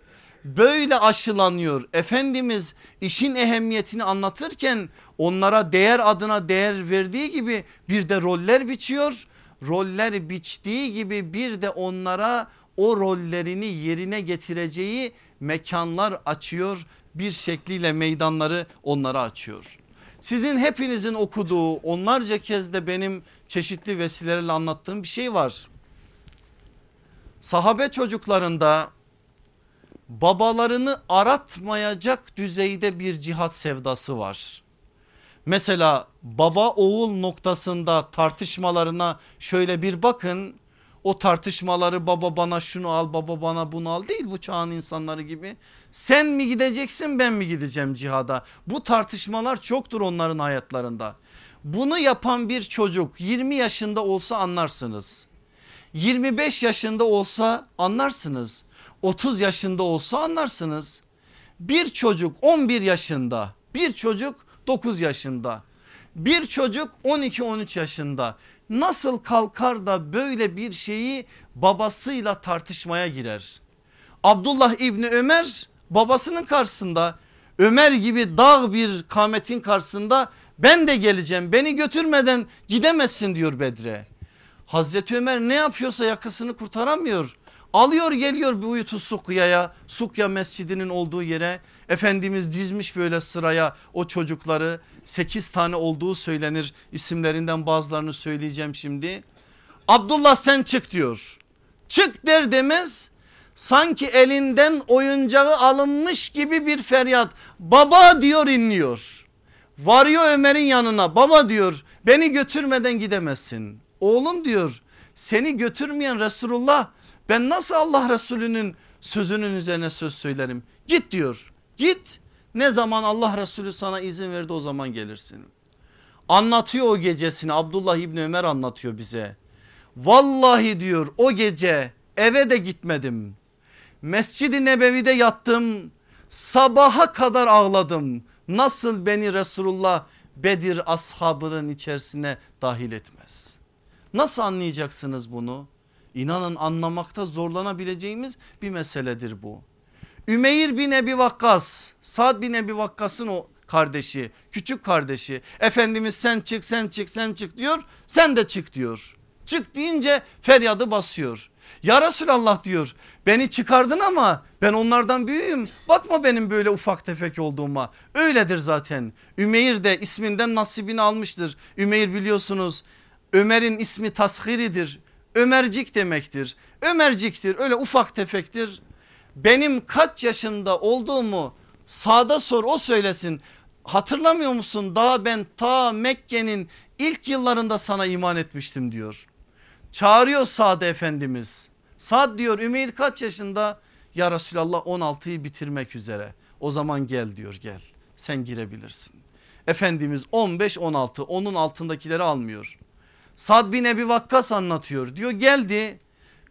böyle aşılanıyor. Efendimiz işin ehemmiyetini anlatırken onlara değer adına değer verdiği gibi bir de roller biçiyor. Roller biçtiği gibi bir de onlara o rollerini yerine getireceği mekanlar açıyor. Bir şekliyle meydanları onlara açıyor. Sizin hepinizin okuduğu onlarca kez de benim çeşitli vesilelerle anlattığım bir şey var. Sahabe çocuklarında babalarını aratmayacak düzeyde bir cihat sevdası var. Mesela baba oğul noktasında tartışmalarına şöyle bir bakın. O tartışmaları baba bana şunu al baba bana bunu al değil bu çağın insanları gibi. Sen mi gideceksin ben mi gideceğim cihada? Bu tartışmalar çoktur onların hayatlarında. Bunu yapan bir çocuk 20 yaşında olsa anlarsınız. 25 yaşında olsa anlarsınız. 30 yaşında olsa anlarsınız. Bir çocuk 11 yaşında bir çocuk 9 yaşında bir çocuk 12-13 yaşında nasıl kalkar da böyle bir şeyi babasıyla tartışmaya girer? Abdullah İbni Ömer babasının karşısında Ömer gibi dağ bir kametin karşısında ben de geleceğim beni götürmeden gidemezsin diyor Bedre. Hazreti Ömer ne yapıyorsa yakasını kurtaramıyor. Alıyor geliyor Buyutu Sukya'ya Sukya mescidinin olduğu yere Efendimiz dizmiş böyle sıraya o çocukları 8 tane olduğu söylenir isimlerinden bazılarını söyleyeceğim şimdi. Abdullah sen çık diyor. Çık der demez sanki elinden oyuncağı alınmış gibi bir feryat baba diyor inliyor. Varıyor Ömer'in yanına baba diyor beni götürmeden gidemezsin. Oğlum diyor seni götürmeyen Resulullah ben nasıl Allah Resulü'nün sözünün üzerine söz söylerim? Git diyor git ne zaman Allah Resulü sana izin verdi o zaman gelirsin. Anlatıyor o gecesini Abdullah İbni Ömer anlatıyor bize. Vallahi diyor o gece eve de gitmedim. Mescid-i Nebevi'de yattım. Sabaha kadar ağladım. Nasıl beni Resulullah Bedir ashabının içerisine dahil etmez. Nasıl anlayacaksınız bunu? İnanın anlamakta zorlanabileceğimiz bir meseledir bu. Ümeyr bin Ebi Vakkas Sad bin Ebi Vakkas'ın o kardeşi küçük kardeşi Efendimiz sen çık sen çık sen çık diyor sen de çık diyor. Çık deyince feryadı basıyor. Ya Resulallah diyor beni çıkardın ama ben onlardan büyüğüm. Bakma benim böyle ufak tefek olduğuma. Öyledir zaten. Ümeyr de isminden nasibini almıştır. Ümeyr biliyorsunuz Ömer'in ismi tasgiridir. Ömercik demektir. Ömerciktir öyle ufak tefektir. Benim kaç yaşında olduğumu sağda sor o söylesin. Hatırlamıyor musun daha ben ta Mekke'nin ilk yıllarında sana iman etmiştim diyor. Çağırıyor Sa'd Efendimiz. Sa'd diyor Ümeyr kaç yaşında? Ya Resulallah 16'yı bitirmek üzere. O zaman gel diyor gel sen girebilirsin. Efendimiz 15-16 onun altındakileri almıyor. Sad bin Ebi Vakkas anlatıyor diyor geldi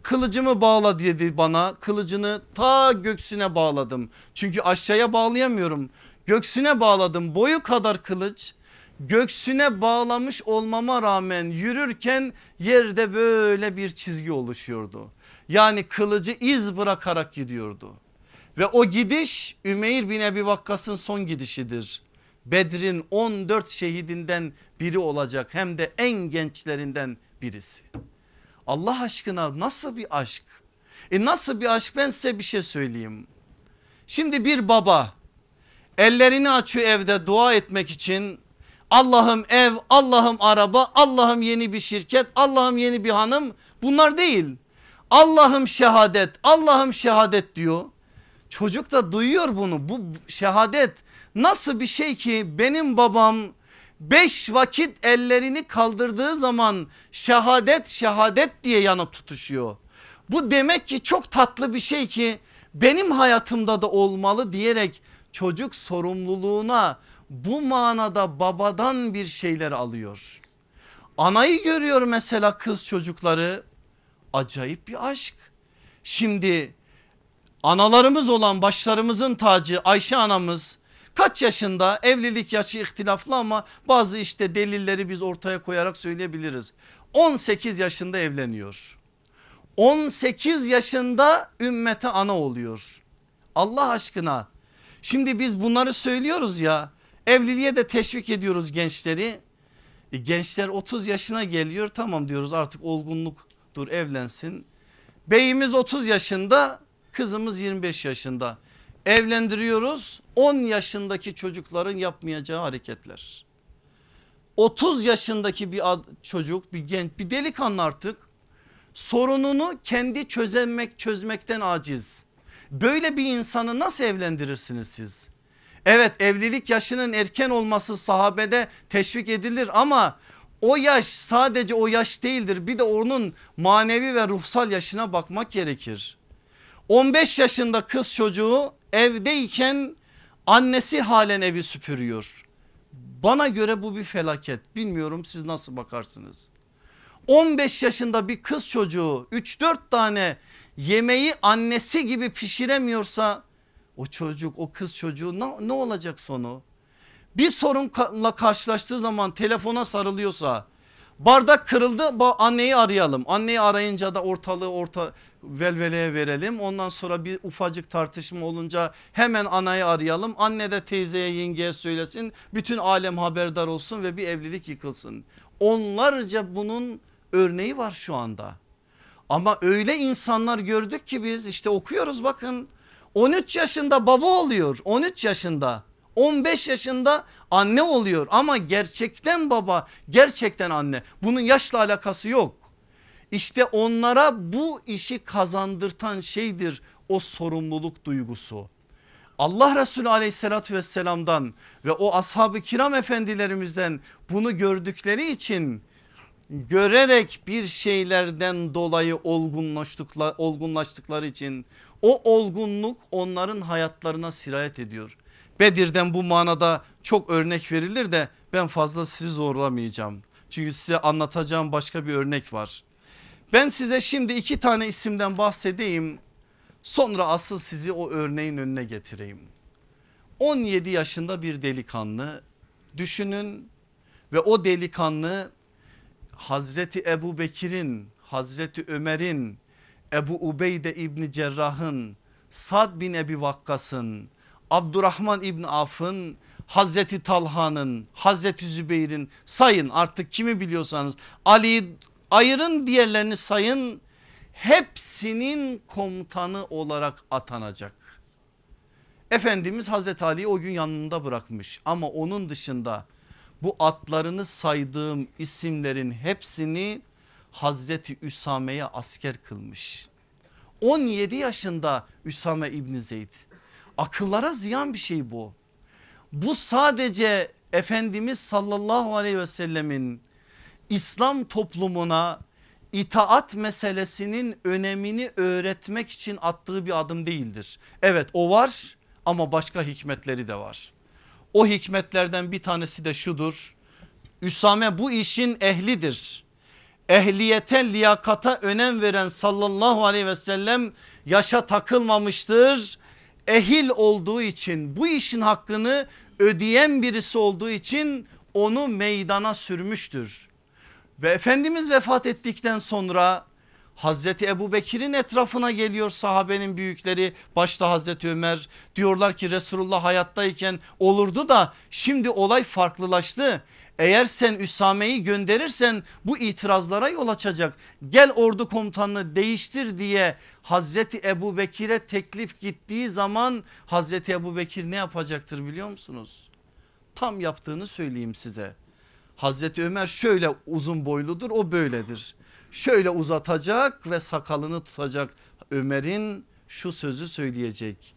kılıcımı bağla dedi bana kılıcını ta göksüne bağladım. Çünkü aşağıya bağlayamıyorum göksüne bağladım boyu kadar kılıç göksüne bağlamış olmama rağmen yürürken yerde böyle bir çizgi oluşuyordu. Yani kılıcı iz bırakarak gidiyordu. Ve o gidiş Ümeyr bin Ebi Vakkas'ın son gidişidir. Bedrin 14 şehidinden biri olacak hem de en gençlerinden birisi. Allah aşkına nasıl bir aşk? E nasıl bir aşk ben size bir şey söyleyeyim. Şimdi bir baba ellerini açıyor evde dua etmek için Allah'ım ev, Allah'ım araba, Allah'ım yeni bir şirket, Allah'ım yeni bir hanım bunlar değil. Allah'ım şehadet, Allah'ım şehadet diyor. Çocuk da duyuyor bunu. Bu şehadet nasıl bir şey ki benim babam beş vakit ellerini kaldırdığı zaman şehadet şehadet diye yanıp tutuşuyor. Bu demek ki çok tatlı bir şey ki benim hayatımda da olmalı diyerek çocuk sorumluluğuna bu manada babadan bir şeyler alıyor. Anayı görüyor mesela kız çocukları acayip bir aşk. Şimdi analarımız olan başlarımızın tacı Ayşe anamız kaç yaşında evlilik yaşı ihtilaflı ama bazı işte delilleri biz ortaya koyarak söyleyebiliriz. 18 yaşında evleniyor. 18 yaşında ümmete ana oluyor. Allah aşkına. Şimdi biz bunları söylüyoruz ya evliliğe de teşvik ediyoruz gençleri. E, gençler 30 yaşına geliyor tamam diyoruz artık olgunluktur evlensin. Beyimiz 30 yaşında kızımız 25 yaşında evlendiriyoruz 10 yaşındaki çocukların yapmayacağı hareketler. 30 yaşındaki bir çocuk bir genç bir delikanlı artık sorununu kendi çözemek çözmekten aciz. Böyle bir insanı nasıl evlendirirsiniz siz? Evet evlilik yaşının erken olması sahabede teşvik edilir ama o yaş sadece o yaş değildir. Bir de onun manevi ve ruhsal yaşına bakmak gerekir. 15 yaşında kız çocuğu evdeyken annesi halen evi süpürüyor. Bana göre bu bir felaket. Bilmiyorum siz nasıl bakarsınız? 15 yaşında bir kız çocuğu 3-4 tane yemeği annesi gibi pişiremiyorsa o çocuk o kız çocuğu ne, ne olacak sonu? Bir sorunla karşılaştığı zaman telefona sarılıyorsa bardak kırıldı anneyi arayalım. Anneyi arayınca da ortalığı orta velveleye verelim. Ondan sonra bir ufacık tartışma olunca hemen anayı arayalım. Anne de teyzeye yengeye söylesin. Bütün alem haberdar olsun ve bir evlilik yıkılsın. Onlarca bunun örneği var şu anda. Ama öyle insanlar gördük ki biz işte okuyoruz bakın 13 yaşında baba oluyor 13 yaşında 15 yaşında anne oluyor ama gerçekten baba gerçekten anne bunun yaşla alakası yok. İşte onlara bu işi kazandırtan şeydir o sorumluluk duygusu. Allah Resulü aleyhissalatü vesselamdan ve o ashab-ı kiram efendilerimizden bunu gördükleri için görerek bir şeylerden dolayı olgunlaştıkları, için o olgunluk onların hayatlarına sirayet ediyor. Bedir'den bu manada çok örnek verilir de ben fazla sizi zorlamayacağım. Çünkü size anlatacağım başka bir örnek var. Ben size şimdi iki tane isimden bahsedeyim. Sonra asıl sizi o örneğin önüne getireyim. 17 yaşında bir delikanlı düşünün ve o delikanlı Hazreti Ebu Bekir'in, Hazreti Ömer'in, Ebu Ubeyde İbni Cerrah'ın, Sad bin Ebi Vakkas'ın, Abdurrahman İbni Af'ın, Hazreti Talha'nın, Hazreti Zübeyir'in sayın artık kimi biliyorsanız Ali'yi ayırın diğerlerini sayın hepsinin komutanı olarak atanacak. Efendimiz Hazreti Ali'yi o gün yanında bırakmış ama onun dışında bu atlarını saydığım isimlerin hepsini Hazreti Üsame'ye asker kılmış. 17 yaşında Üsame İbni Zeyd. Akıllara ziyan bir şey bu. Bu sadece Efendimiz sallallahu aleyhi ve sellemin İslam toplumuna itaat meselesinin önemini öğretmek için attığı bir adım değildir. Evet o var ama başka hikmetleri de var. O hikmetlerden bir tanesi de şudur. Üsame bu işin ehlidir. Ehliyete liyakata önem veren sallallahu aleyhi ve sellem yaşa takılmamıştır. Ehil olduğu için bu işin hakkını ödeyen birisi olduğu için onu meydana sürmüştür. Ve Efendimiz vefat ettikten sonra Hazreti Ebu Bekir'in etrafına geliyor sahabenin büyükleri başta Hazreti Ömer diyorlar ki Resulullah hayattayken olurdu da şimdi olay farklılaştı. Eğer sen Üsame'yi gönderirsen bu itirazlara yol açacak. Gel ordu komutanını değiştir diye Hazreti Ebu Bekir'e teklif gittiği zaman Hazreti Ebu Bekir ne yapacaktır biliyor musunuz? Tam yaptığını söyleyeyim size. Hazreti Ömer şöyle uzun boyludur o böyledir şöyle uzatacak ve sakalını tutacak Ömer'in şu sözü söyleyecek.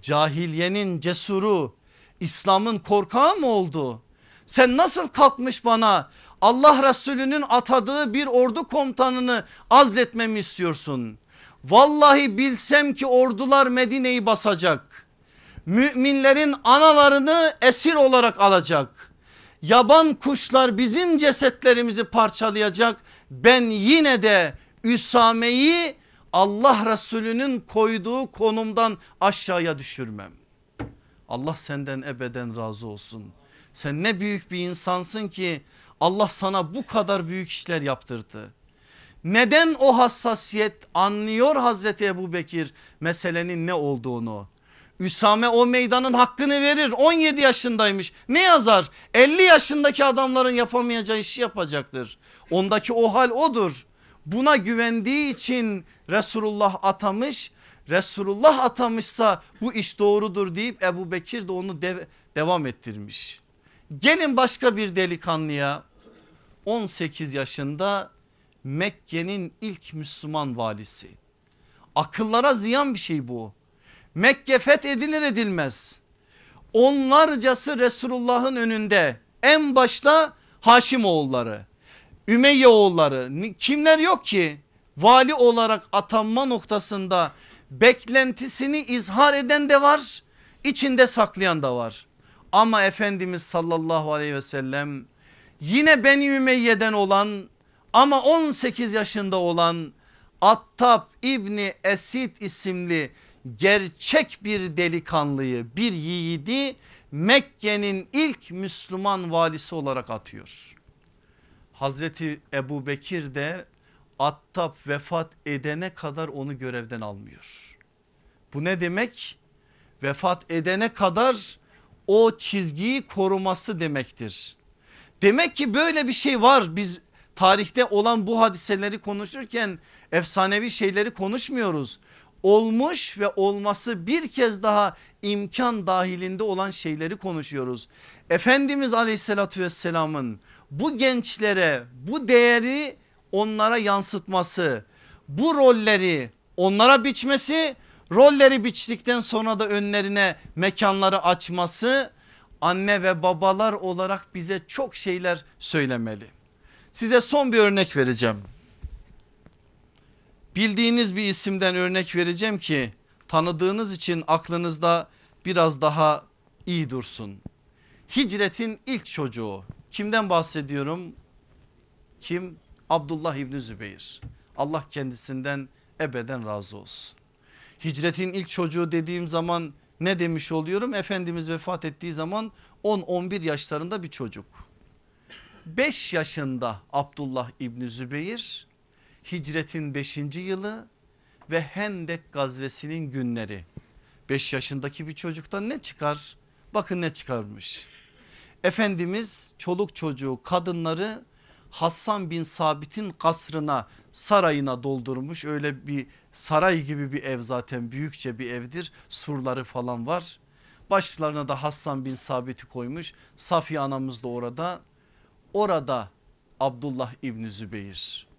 Cahiliyenin cesuru İslam'ın korkağı mı oldu? Sen nasıl kalkmış bana Allah Resulü'nün atadığı bir ordu komutanını azletmemi istiyorsun? Vallahi bilsem ki ordular Medine'yi basacak. Müminlerin analarını esir olarak alacak. Yaban kuşlar bizim cesetlerimizi parçalayacak ben yine de Üsame'yi Allah Resulü'nün koyduğu konumdan aşağıya düşürmem. Allah senden ebeden razı olsun. Sen ne büyük bir insansın ki Allah sana bu kadar büyük işler yaptırdı. Neden o hassasiyet anlıyor Hazreti Ebu Bekir meselenin ne olduğunu? Üsame o meydanın hakkını verir 17 yaşındaymış ne yazar 50 yaşındaki adamların yapamayacağı işi yapacaktır. Ondaki o hal odur. Buna güvendiği için Resulullah atamış Resulullah atamışsa bu iş doğrudur deyip Ebu Bekir de onu dev devam ettirmiş. Gelin başka bir delikanlıya 18 yaşında Mekke'nin ilk Müslüman valisi. Akıllara ziyan bir şey bu. Mekke fethedilir edilmez. Onlarcası Resulullah'ın önünde en başta Haşim oğulları, Ümeyye oğulları kimler yok ki vali olarak atanma noktasında beklentisini izhar eden de var içinde saklayan da var. Ama Efendimiz sallallahu aleyhi ve sellem yine Beni Ümeyye'den olan ama 18 yaşında olan Attab İbni Esid isimli gerçek bir delikanlıyı bir yiğidi Mekke'nin ilk Müslüman valisi olarak atıyor. Hazreti Ebu Bekir de Attab vefat edene kadar onu görevden almıyor. Bu ne demek? Vefat edene kadar o çizgiyi koruması demektir. Demek ki böyle bir şey var biz tarihte olan bu hadiseleri konuşurken efsanevi şeyleri konuşmuyoruz. Olmuş ve olması bir kez daha imkan dahilinde olan şeyleri konuşuyoruz. Efendimiz aleyhissalatü vesselamın bu gençlere bu değeri onlara yansıtması bu rolleri onlara biçmesi rolleri biçtikten sonra da önlerine mekanları açması anne ve babalar olarak bize çok şeyler söylemeli. Size son bir örnek vereceğim. Bildiğiniz bir isimden örnek vereceğim ki tanıdığınız için aklınızda biraz daha iyi dursun. Hicretin ilk çocuğu kimden bahsediyorum? Kim? Abdullah İbni Zübeyir. Allah kendisinden ebeden razı olsun. Hicretin ilk çocuğu dediğim zaman ne demiş oluyorum? Efendimiz vefat ettiği zaman 10-11 yaşlarında bir çocuk. 5 yaşında Abdullah İbni Zübeyir hicretin 5. yılı ve Hendek gazvesinin günleri. 5 yaşındaki bir çocuktan ne çıkar? Bakın ne çıkarmış. Efendimiz çoluk çocuğu kadınları Hassan bin Sabit'in kasrına sarayına doldurmuş. Öyle bir saray gibi bir ev zaten büyükçe bir evdir. Surları falan var. Başlarına da Hassan bin Sabit'i koymuş. Safiye anamız da orada. Orada Abdullah İbni Zübeyir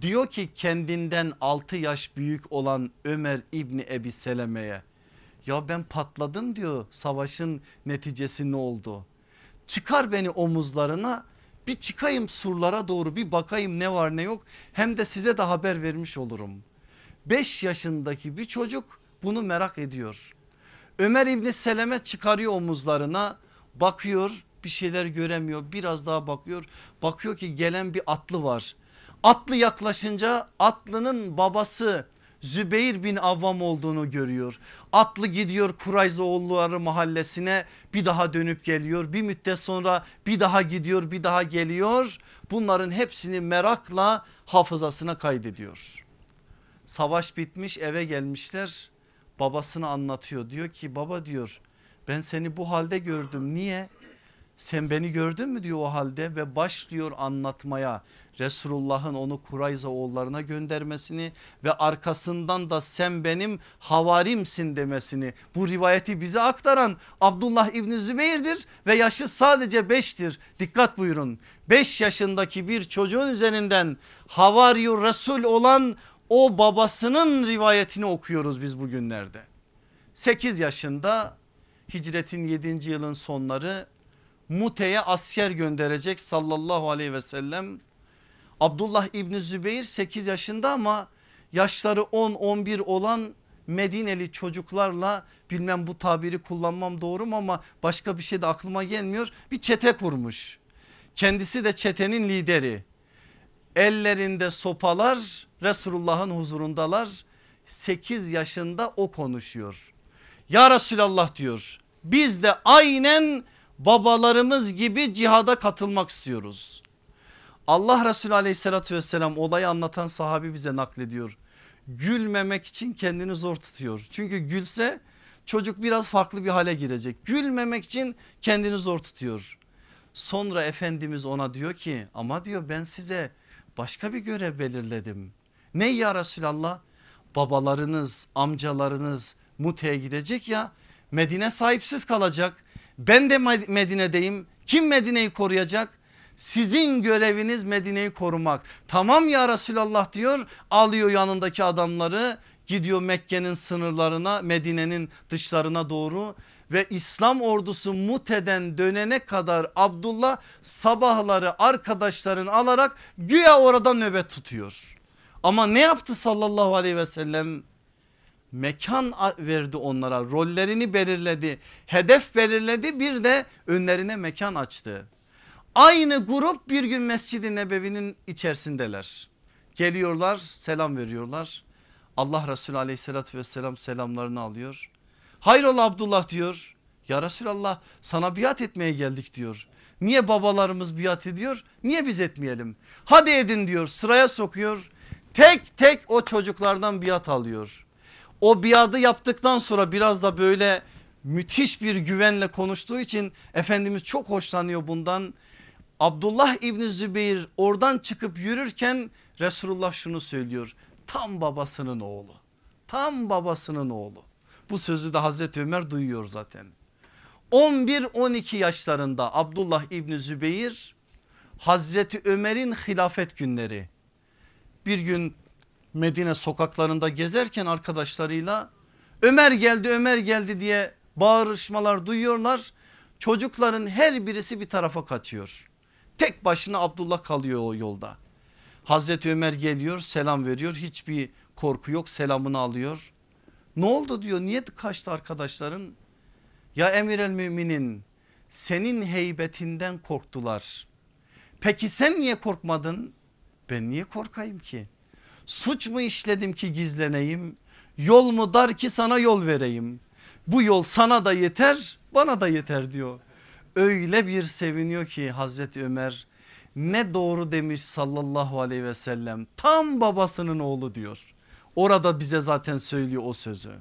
diyor ki kendinden 6 yaş büyük olan Ömer İbni Ebi Seleme'ye ya ben patladım diyor savaşın neticesi ne oldu? Çıkar beni omuzlarına bir çıkayım surlara doğru bir bakayım ne var ne yok hem de size de haber vermiş olurum. 5 yaşındaki bir çocuk bunu merak ediyor. Ömer İbni Seleme çıkarıyor omuzlarına bakıyor bir şeyler göremiyor biraz daha bakıyor bakıyor ki gelen bir atlı var. Atlı yaklaşınca atlının babası Zübeyir bin Avvam olduğunu görüyor. Atlı gidiyor Kurayzoğulları mahallesine bir daha dönüp geliyor. Bir müddet sonra bir daha gidiyor bir daha geliyor. Bunların hepsini merakla hafızasına kaydediyor. Savaş bitmiş eve gelmişler babasını anlatıyor. Diyor ki baba diyor ben seni bu halde gördüm niye? Sen beni gördün mü diyor o halde ve başlıyor anlatmaya. Resulullah'ın onu Kurayza oğullarına göndermesini ve arkasından da sen benim havarimsin demesini. Bu rivayeti bize aktaran Abdullah İbni Zübeyir'dir ve yaşı sadece 5'tir dikkat buyurun. 5 yaşındaki bir çocuğun üzerinden havaryu Resul olan o babasının rivayetini okuyoruz biz bugünlerde. 8 yaşında hicretin 7. yılın sonları Mute'ye asker gönderecek sallallahu aleyhi ve sellem. Abdullah İbni Zübeyir 8 yaşında ama yaşları 10-11 olan Medineli çocuklarla bilmem bu tabiri kullanmam doğru mu ama başka bir şey de aklıma gelmiyor. Bir çete kurmuş. Kendisi de çetenin lideri. Ellerinde sopalar Resulullah'ın huzurundalar. 8 yaşında o konuşuyor. Ya Resulallah diyor biz de aynen babalarımız gibi cihada katılmak istiyoruz. Allah Resulü aleyhissalatü vesselam olayı anlatan sahabi bize naklediyor. Gülmemek için kendini zor tutuyor. Çünkü gülse çocuk biraz farklı bir hale girecek. Gülmemek için kendini zor tutuyor. Sonra Efendimiz ona diyor ki ama diyor ben size başka bir görev belirledim. Ne ya Resulallah? Babalarınız, amcalarınız Mute'ye gidecek ya Medine sahipsiz kalacak. Ben de Medine'deyim. Kim Medine'yi koruyacak? Sizin göreviniz Medine'yi korumak. Tamam ya Resulallah diyor alıyor yanındaki adamları gidiyor Mekke'nin sınırlarına Medine'nin dışlarına doğru ve İslam ordusu Mute'den dönene kadar Abdullah sabahları arkadaşlarını alarak güya orada nöbet tutuyor. Ama ne yaptı sallallahu aleyhi ve sellem? Mekan verdi onlara rollerini belirledi hedef belirledi bir de önlerine mekan açtı. Aynı grup bir gün Mescid-i Nebevi'nin içerisindeler. Geliyorlar selam veriyorlar. Allah Resulü aleyhissalatü vesselam selamlarını alıyor. Hayrola Abdullah diyor. Ya Resulallah sana biat etmeye geldik diyor. Niye babalarımız biat ediyor? Niye biz etmeyelim? Hadi edin diyor sıraya sokuyor. Tek tek o çocuklardan biat alıyor. O biadı yaptıktan sonra biraz da böyle müthiş bir güvenle konuştuğu için Efendimiz çok hoşlanıyor bundan. Abdullah İbni Zübeyir oradan çıkıp yürürken Resulullah şunu söylüyor. Tam babasının oğlu. Tam babasının oğlu. Bu sözü de Hazreti Ömer duyuyor zaten. 11-12 yaşlarında Abdullah İbni Zübeyir Hazreti Ömer'in hilafet günleri. Bir gün Medine sokaklarında gezerken arkadaşlarıyla Ömer geldi Ömer geldi diye bağırışmalar duyuyorlar. Çocukların her birisi bir tarafa kaçıyor. Tek başına Abdullah kalıyor o yolda. Hazreti Ömer geliyor selam veriyor hiçbir korku yok selamını alıyor. Ne oldu diyor niye kaçtı arkadaşların? Ya emir el müminin senin heybetinden korktular. Peki sen niye korkmadın? Ben niye korkayım ki? Suç mu işledim ki gizleneyim? Yol mu dar ki sana yol vereyim? Bu yol sana da yeter bana da yeter diyor. Öyle bir seviniyor ki Hazreti Ömer ne doğru demiş sallallahu aleyhi ve sellem tam babasının oğlu diyor. Orada bize zaten söylüyor o sözü.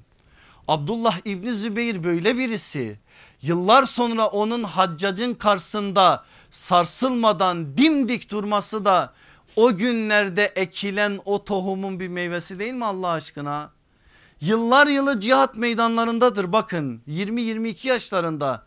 Abdullah İbni Zübeyir böyle birisi. Yıllar sonra onun haccacın karşısında sarsılmadan dimdik durması da o günlerde ekilen o tohumun bir meyvesi değil mi Allah aşkına? Yıllar yılı cihat meydanlarındadır bakın 20-22 yaşlarında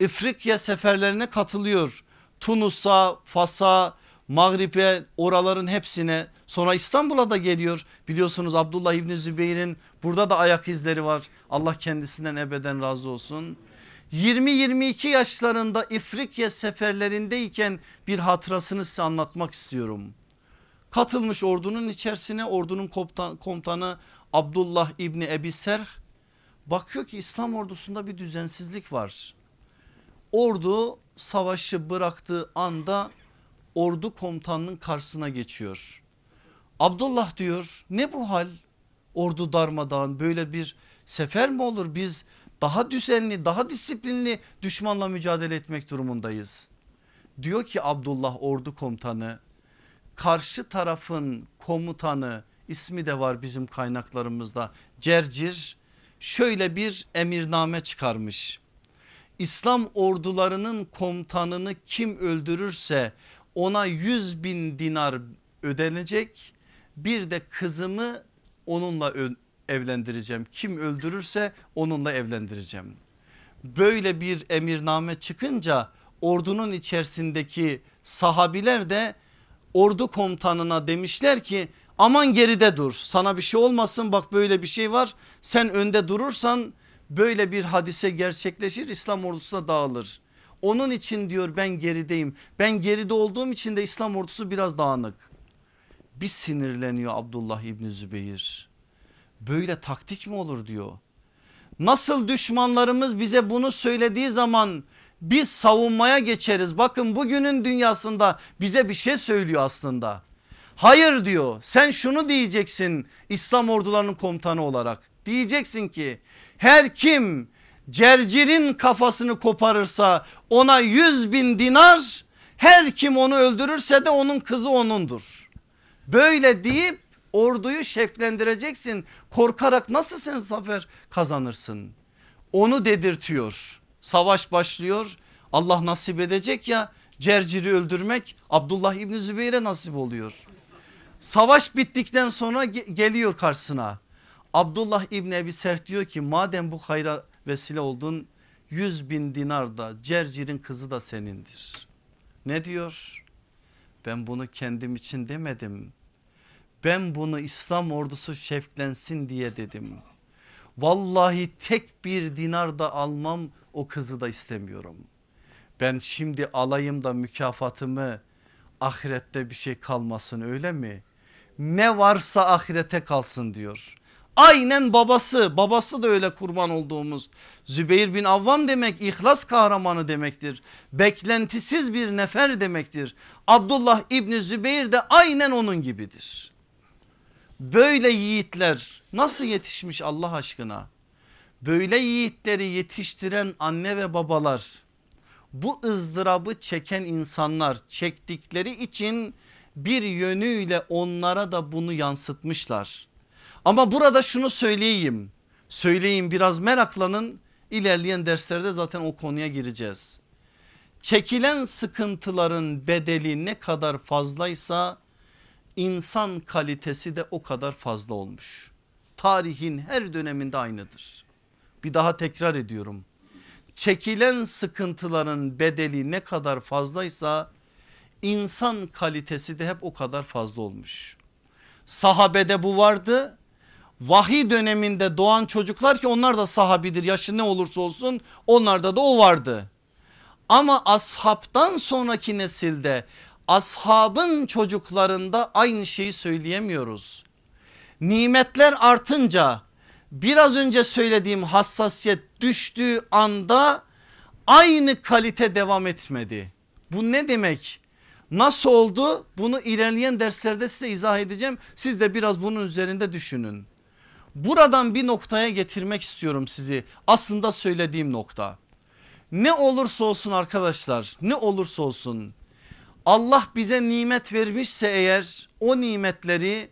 İfrikya seferlerine katılıyor. Tunus'a, Fas'a, Mağrib'e oraların hepsine sonra İstanbul'a da geliyor. Biliyorsunuz Abdullah İbni Zübeyir'in burada da ayak izleri var. Allah kendisinden ebeden razı olsun. 20-22 yaşlarında İfrikya seferlerindeyken bir hatırasını size anlatmak istiyorum. Katılmış ordunun içerisine ordunun komutanı Abdullah İbni Ebi Serh bakıyor ki İslam ordusunda bir düzensizlik var. Ordu savaşı bıraktığı anda ordu komutanının karşısına geçiyor. Abdullah diyor ne bu hal ordu darmadağın böyle bir sefer mi olur biz daha düzenli daha disiplinli düşmanla mücadele etmek durumundayız. Diyor ki Abdullah ordu komutanı karşı tarafın komutanı ismi de var bizim kaynaklarımızda Cercir şöyle bir emirname çıkarmış. İslam ordularının komutanını kim öldürürse ona 100 bin dinar ödenecek bir de kızımı onunla evlendireceğim. Kim öldürürse onunla evlendireceğim. Böyle bir emirname çıkınca ordunun içerisindeki sahabiler de ordu komutanına demişler ki aman geride dur sana bir şey olmasın bak böyle bir şey var sen önde durursan böyle bir hadise gerçekleşir İslam ordusuna dağılır. Onun için diyor ben gerideyim ben geride olduğum için de İslam ordusu biraz dağınık. Bir sinirleniyor Abdullah İbni Zübeyir böyle taktik mi olur diyor. Nasıl düşmanlarımız bize bunu söylediği zaman biz savunmaya geçeriz. Bakın bugünün dünyasında bize bir şey söylüyor aslında. Hayır diyor sen şunu diyeceksin İslam ordularının komutanı olarak. Diyeceksin ki her kim cercirin kafasını koparırsa ona yüz bin dinar her kim onu öldürürse de onun kızı onundur. Böyle deyip orduyu şevklendireceksin korkarak nasıl sen zafer kazanırsın? onu dedirtiyor. Savaş başlıyor Allah nasip edecek ya Cercir'i öldürmek Abdullah İbni Zübeyir'e nasip oluyor. Savaş bittikten sonra geliyor karşısına. Abdullah İbni Ebi Sert diyor ki madem bu hayra vesile oldun 100 bin dinar da Cercir'in kızı da senindir. Ne diyor? Ben bunu kendim için demedim. Ben bunu İslam ordusu şevklensin diye dedim. Vallahi tek bir dinar da almam o kızı da istemiyorum. Ben şimdi alayım da mükafatımı ahirette bir şey kalmasın öyle mi? Ne varsa ahirete kalsın diyor. Aynen babası babası da öyle kurban olduğumuz Zübeyir bin Avvam demek ihlas kahramanı demektir. Beklentisiz bir nefer demektir. Abdullah İbni Zübeyir de aynen onun gibidir. Böyle yiğitler nasıl yetişmiş Allah aşkına? Böyle yiğitleri yetiştiren anne ve babalar bu ızdırabı çeken insanlar çektikleri için bir yönüyle onlara da bunu yansıtmışlar. Ama burada şunu söyleyeyim. Söyleyeyim biraz meraklanın. İlerleyen derslerde zaten o konuya gireceğiz. Çekilen sıkıntıların bedeli ne kadar fazlaysa insan kalitesi de o kadar fazla olmuş. Tarihin her döneminde aynıdır. Bir daha tekrar ediyorum. Çekilen sıkıntıların bedeli ne kadar fazlaysa insan kalitesi de hep o kadar fazla olmuş. Sahabede bu vardı vahiy döneminde doğan çocuklar ki onlar da sahabidir yaşı ne olursa olsun onlarda da o vardı. Ama ashabtan sonraki nesilde ashabın çocuklarında aynı şeyi söyleyemiyoruz. Nimetler artınca biraz önce söylediğim hassasiyet düştüğü anda aynı kalite devam etmedi. Bu ne demek? Nasıl oldu? Bunu ilerleyen derslerde size izah edeceğim. Siz de biraz bunun üzerinde düşünün. Buradan bir noktaya getirmek istiyorum sizi. Aslında söylediğim nokta. Ne olursa olsun arkadaşlar ne olursa olsun Allah bize nimet vermişse eğer o nimetleri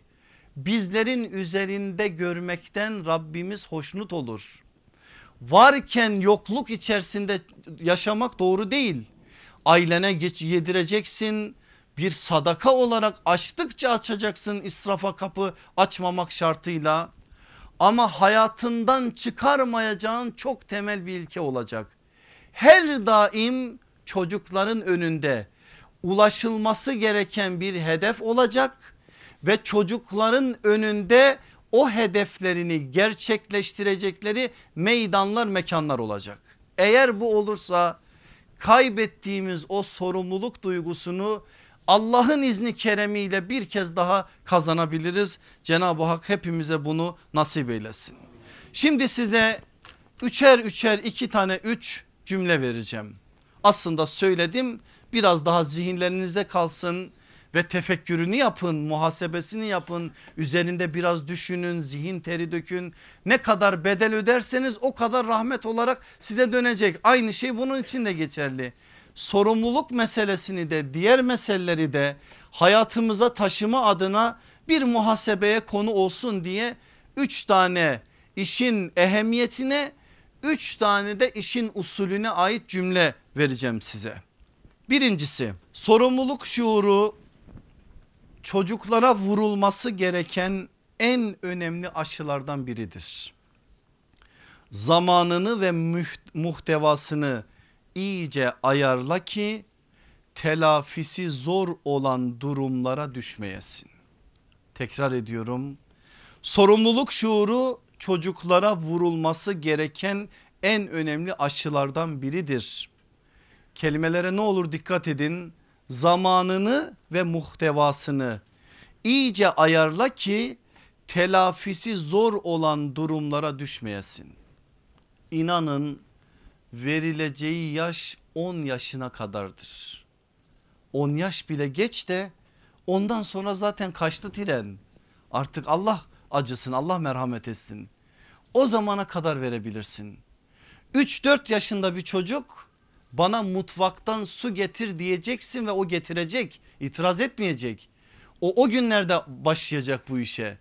bizlerin üzerinde görmekten Rabbimiz hoşnut olur. Varken yokluk içerisinde yaşamak doğru değil. Ailene geç yedireceksin bir sadaka olarak açtıkça açacaksın israfa kapı açmamak şartıyla ama hayatından çıkarmayacağın çok temel bir ilke olacak. Her daim çocukların önünde ulaşılması gereken bir hedef olacak ve çocukların önünde o hedeflerini gerçekleştirecekleri meydanlar mekanlar olacak. Eğer bu olursa kaybettiğimiz o sorumluluk duygusunu Allah'ın izni keremiyle bir kez daha kazanabiliriz. Cenab-ı Hak hepimize bunu nasip eylesin. Şimdi size üçer üçer iki tane üç cümle vereceğim. Aslında söyledim biraz daha zihinlerinizde kalsın ve tefekkürünü yapın muhasebesini yapın üzerinde biraz düşünün zihin teri dökün. Ne kadar bedel öderseniz o kadar rahmet olarak size dönecek. Aynı şey bunun için de geçerli. Sorumluluk meselesini de diğer meseleleri de hayatımıza taşıma adına bir muhasebeye konu olsun diye üç tane işin ehemmiyetine üç tane de işin usulüne ait cümle vereceğim size. Birincisi sorumluluk şuuru çocuklara vurulması gereken en önemli aşılardan biridir. Zamanını ve muhtevasını iyice ayarla ki telafisi zor olan durumlara düşmeyesin. Tekrar ediyorum. Sorumluluk şuuru çocuklara vurulması gereken en önemli aşılardan biridir. Kelimelere ne olur dikkat edin. Zamanını ve muhtevasını iyice ayarla ki telafisi zor olan durumlara düşmeyesin. İnanın verileceği yaş 10 yaşına kadardır. 10 yaş bile geç de ondan sonra zaten kaçtı tren. Artık Allah acısın Allah merhamet etsin. O zamana kadar verebilirsin. 3-4 yaşında bir çocuk bana mutfaktan su getir diyeceksin ve o getirecek itiraz etmeyecek. O o günlerde başlayacak bu işe.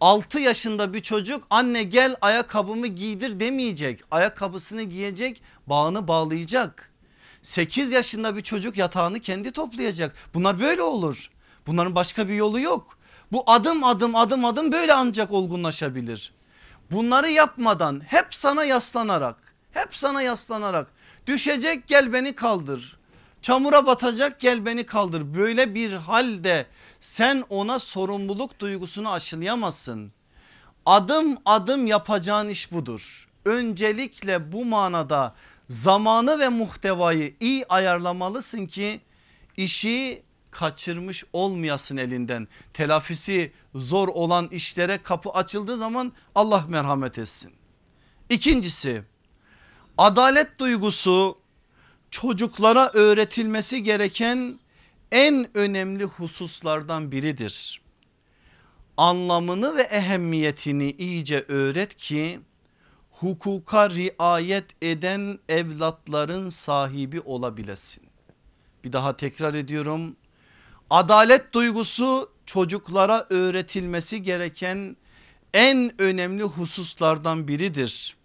6 yaşında bir çocuk anne gel ayakkabımı giydir demeyecek. Ayakkabısını giyecek bağını bağlayacak. 8 yaşında bir çocuk yatağını kendi toplayacak. Bunlar böyle olur. Bunların başka bir yolu yok. Bu adım adım adım adım böyle ancak olgunlaşabilir. Bunları yapmadan hep sana yaslanarak hep sana yaslanarak düşecek gel beni kaldır. Çamura batacak gel beni kaldır. Böyle bir halde sen ona sorumluluk duygusunu aşılayamazsın. Adım adım yapacağın iş budur. Öncelikle bu manada zamanı ve muhtevayı iyi ayarlamalısın ki işi kaçırmış olmayasın elinden. Telafisi zor olan işlere kapı açıldığı zaman Allah merhamet etsin. İkincisi adalet duygusu çocuklara öğretilmesi gereken en önemli hususlardan biridir. Anlamını ve ehemmiyetini iyice öğret ki hukuka riayet eden evlatların sahibi olabilesin. Bir daha tekrar ediyorum. Adalet duygusu çocuklara öğretilmesi gereken en önemli hususlardan biridir.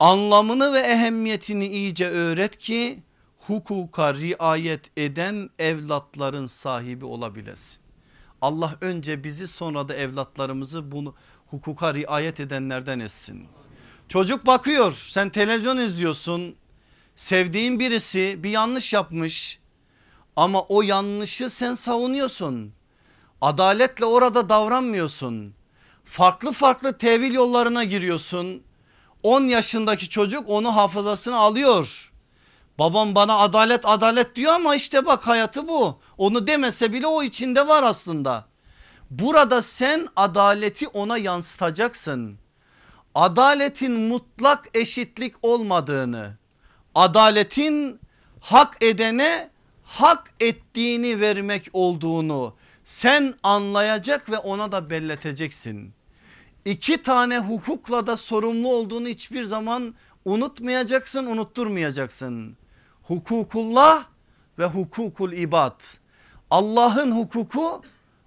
Anlamını ve ehemmiyetini iyice öğret ki hukuka riayet eden evlatların sahibi olabilesin. Allah önce bizi sonra da evlatlarımızı bunu hukuka riayet edenlerden etsin. Çocuk bakıyor sen televizyon izliyorsun sevdiğin birisi bir yanlış yapmış ama o yanlışı sen savunuyorsun. Adaletle orada davranmıyorsun. Farklı farklı tevil yollarına giriyorsun. 10 yaşındaki çocuk onu hafızasına alıyor. Babam bana adalet adalet diyor ama işte bak hayatı bu. Onu demese bile o içinde var aslında. Burada sen adaleti ona yansıtacaksın. Adaletin mutlak eşitlik olmadığını, adaletin hak edene hak ettiğini vermek olduğunu sen anlayacak ve ona da belleteceksin. İki tane hukukla da sorumlu olduğunu hiçbir zaman unutmayacaksın unutturmayacaksın. Hukukullah ve hukukul ibad. Allah'ın hukuku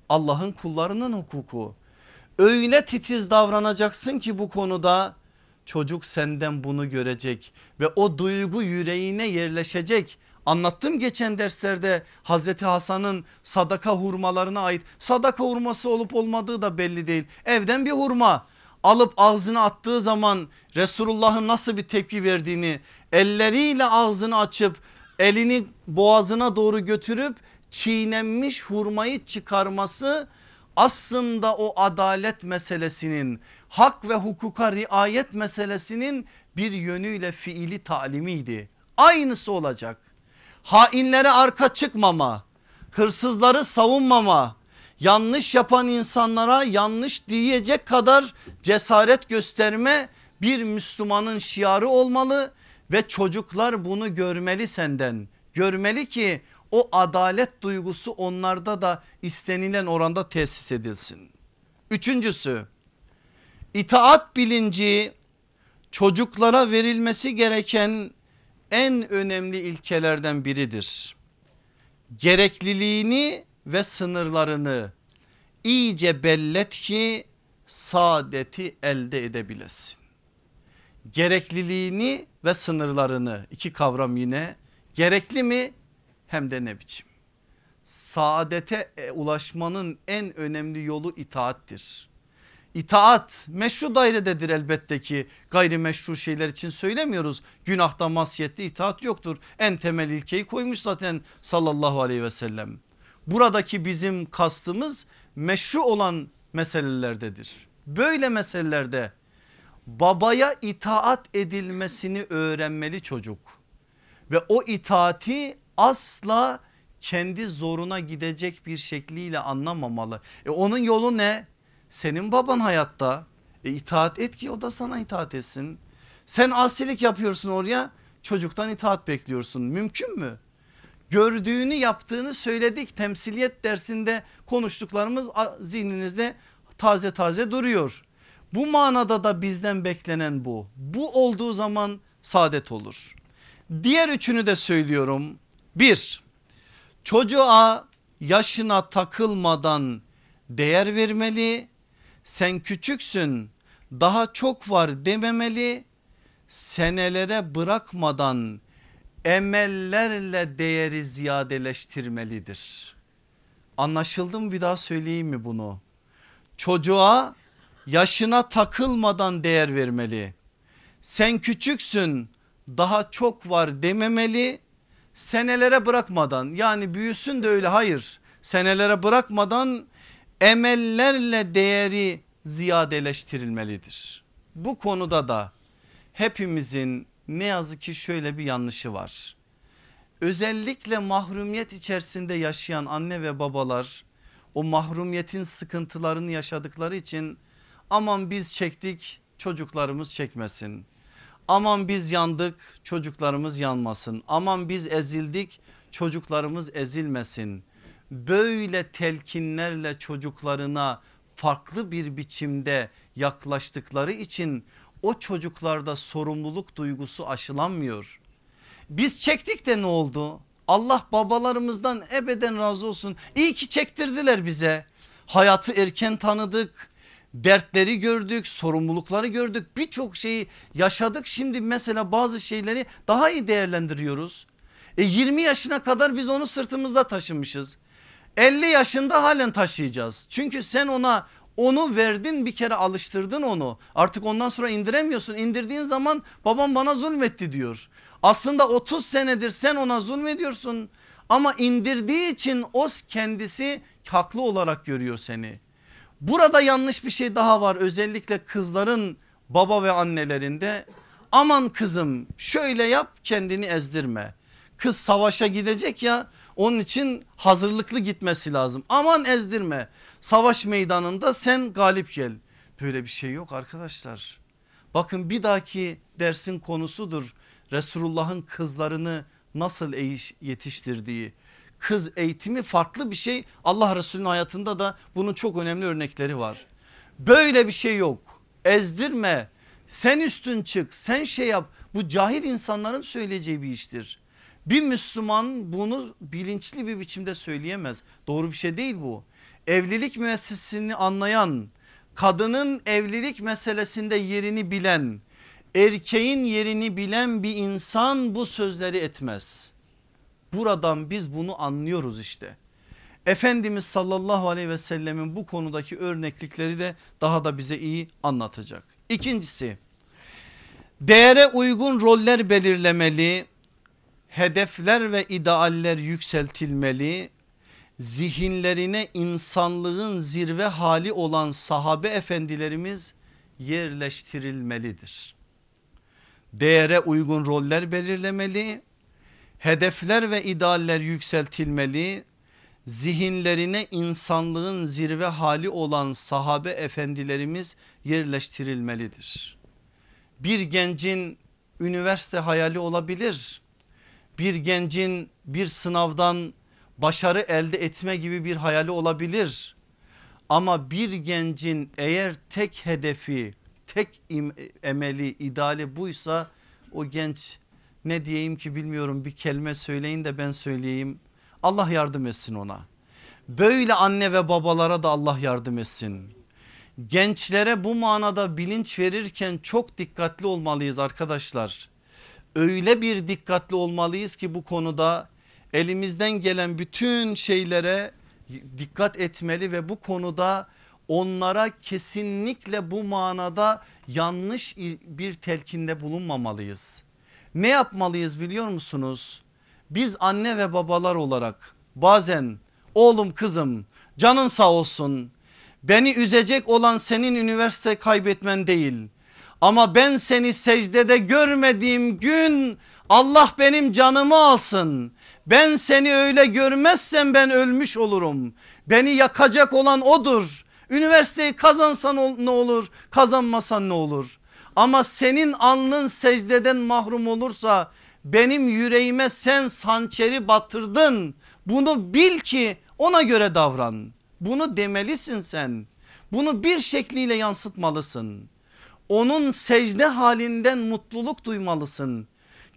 Allah'ın kullarının hukuku. Öyle titiz davranacaksın ki bu konuda çocuk senden bunu görecek ve o duygu yüreğine yerleşecek. Anlattım geçen derslerde Hazreti Hasan'ın sadaka hurmalarına ait sadaka hurması olup olmadığı da belli değil. Evden bir hurma alıp ağzına attığı zaman Resulullah'ın nasıl bir tepki verdiğini elleriyle ağzını açıp elini boğazına doğru götürüp çiğnenmiş hurmayı çıkarması aslında o adalet meselesinin hak ve hukuka riayet meselesinin bir yönüyle fiili talimiydi. Aynısı olacak. Hainlere arka çıkmama, hırsızları savunmama, yanlış yapan insanlara yanlış diyecek kadar cesaret gösterme bir Müslümanın şiarı olmalı ve çocuklar bunu görmeli senden. Görmeli ki o adalet duygusu onlarda da istenilen oranda tesis edilsin. Üçüncüsü itaat bilinci çocuklara verilmesi gereken en önemli ilkelerden biridir. Gerekliliğini ve sınırlarını iyice bellet ki saadeti elde edebilesin. Gerekliliğini ve sınırlarını iki kavram yine gerekli mi hem de ne biçim. Saadete e, ulaşmanın en önemli yolu itaattir. İtaat meşru dairededir elbette ki gayrimeşru şeyler için söylemiyoruz. Günahta masiyette itaat yoktur. En temel ilkeyi koymuş zaten sallallahu aleyhi ve sellem. Buradaki bizim kastımız meşru olan meselelerdedir. Böyle meselelerde babaya itaat edilmesini öğrenmeli çocuk. Ve o itaati asla kendi zoruna gidecek bir şekliyle anlamamalı. E onun yolu ne? Senin baban hayatta e itaat et ki o da sana itaat etsin. Sen asilik yapıyorsun oraya çocuktan itaat bekliyorsun mümkün mü? Gördüğünü yaptığını söyledik temsiliyet dersinde konuştuklarımız zihninizde taze taze duruyor. Bu manada da bizden beklenen bu. Bu olduğu zaman saadet olur. Diğer üçünü de söylüyorum. Bir çocuğa yaşına takılmadan değer vermeli sen küçüksün daha çok var dememeli senelere bırakmadan emellerle değeri ziyadeleştirmelidir. Anlaşıldı mı bir daha söyleyeyim mi bunu? Çocuğa yaşına takılmadan değer vermeli. Sen küçüksün daha çok var dememeli senelere bırakmadan yani büyüsün de öyle hayır senelere bırakmadan emellerle değeri ziyadeleştirilmelidir. Bu konuda da hepimizin ne yazık ki şöyle bir yanlışı var. Özellikle mahrumiyet içerisinde yaşayan anne ve babalar o mahrumiyetin sıkıntılarını yaşadıkları için aman biz çektik çocuklarımız çekmesin. Aman biz yandık çocuklarımız yanmasın. Aman biz ezildik çocuklarımız ezilmesin. Böyle telkinlerle çocuklarına farklı bir biçimde yaklaştıkları için o çocuklarda sorumluluk duygusu aşılanmıyor. Biz çektik de ne oldu? Allah babalarımızdan ebeden razı olsun. İyi ki çektirdiler bize. Hayatı erken tanıdık. Dertleri gördük, sorumlulukları gördük. Birçok şeyi yaşadık. Şimdi mesela bazı şeyleri daha iyi değerlendiriyoruz. E 20 yaşına kadar biz onu sırtımızda taşımışız. 50 yaşında halen taşıyacağız. Çünkü sen ona onu verdin bir kere alıştırdın onu. Artık ondan sonra indiremiyorsun. İndirdiğin zaman babam bana zulmetti diyor. Aslında 30 senedir sen ona zulmediyorsun. Ama indirdiği için o kendisi haklı olarak görüyor seni. Burada yanlış bir şey daha var özellikle kızların baba ve annelerinde. Aman kızım şöyle yap kendini ezdirme. Kız savaşa gidecek ya onun için hazırlıklı gitmesi lazım. Aman ezdirme savaş meydanında sen galip gel. Böyle bir şey yok arkadaşlar. Bakın bir dahaki dersin konusudur. Resulullah'ın kızlarını nasıl yetiştirdiği. Kız eğitimi farklı bir şey. Allah Resulü'nün hayatında da bunun çok önemli örnekleri var. Böyle bir şey yok. Ezdirme. Sen üstün çık. Sen şey yap. Bu cahil insanların söyleyeceği bir iştir. Bir Müslüman bunu bilinçli bir biçimde söyleyemez. Doğru bir şey değil bu. Evlilik müessesini anlayan, kadının evlilik meselesinde yerini bilen, erkeğin yerini bilen bir insan bu sözleri etmez. Buradan biz bunu anlıyoruz işte. Efendimiz sallallahu aleyhi ve sellemin bu konudaki örneklikleri de daha da bize iyi anlatacak. İkincisi değere uygun roller belirlemeli, hedefler ve idealler yükseltilmeli, zihinlerine insanlığın zirve hali olan sahabe efendilerimiz yerleştirilmelidir. Değere uygun roller belirlemeli, hedefler ve idealler yükseltilmeli, zihinlerine insanlığın zirve hali olan sahabe efendilerimiz yerleştirilmelidir. Bir gencin üniversite hayali olabilir. Bir gencin bir sınavdan başarı elde etme gibi bir hayali olabilir. Ama bir gencin eğer tek hedefi, tek emeli, ideali buysa o genç ne diyeyim ki bilmiyorum bir kelime söyleyin de ben söyleyeyim. Allah yardım etsin ona. Böyle anne ve babalara da Allah yardım etsin. Gençlere bu manada bilinç verirken çok dikkatli olmalıyız arkadaşlar. Öyle bir dikkatli olmalıyız ki bu konuda elimizden gelen bütün şeylere dikkat etmeli ve bu konuda onlara kesinlikle bu manada yanlış bir telkinde bulunmamalıyız. Ne yapmalıyız biliyor musunuz? Biz anne ve babalar olarak bazen oğlum kızım canın sağ olsun beni üzecek olan senin üniversite kaybetmen değil. Ama ben seni secdede görmediğim gün Allah benim canımı alsın. Ben seni öyle görmezsem ben ölmüş olurum. Beni yakacak olan odur. Üniversiteyi kazansan ne olur kazanmasan ne olur. Ama senin alnın secdeden mahrum olursa benim yüreğime sen sançeri batırdın. Bunu bil ki ona göre davran. Bunu demelisin sen. Bunu bir şekliyle yansıtmalısın. Onun secde halinden mutluluk duymalısın.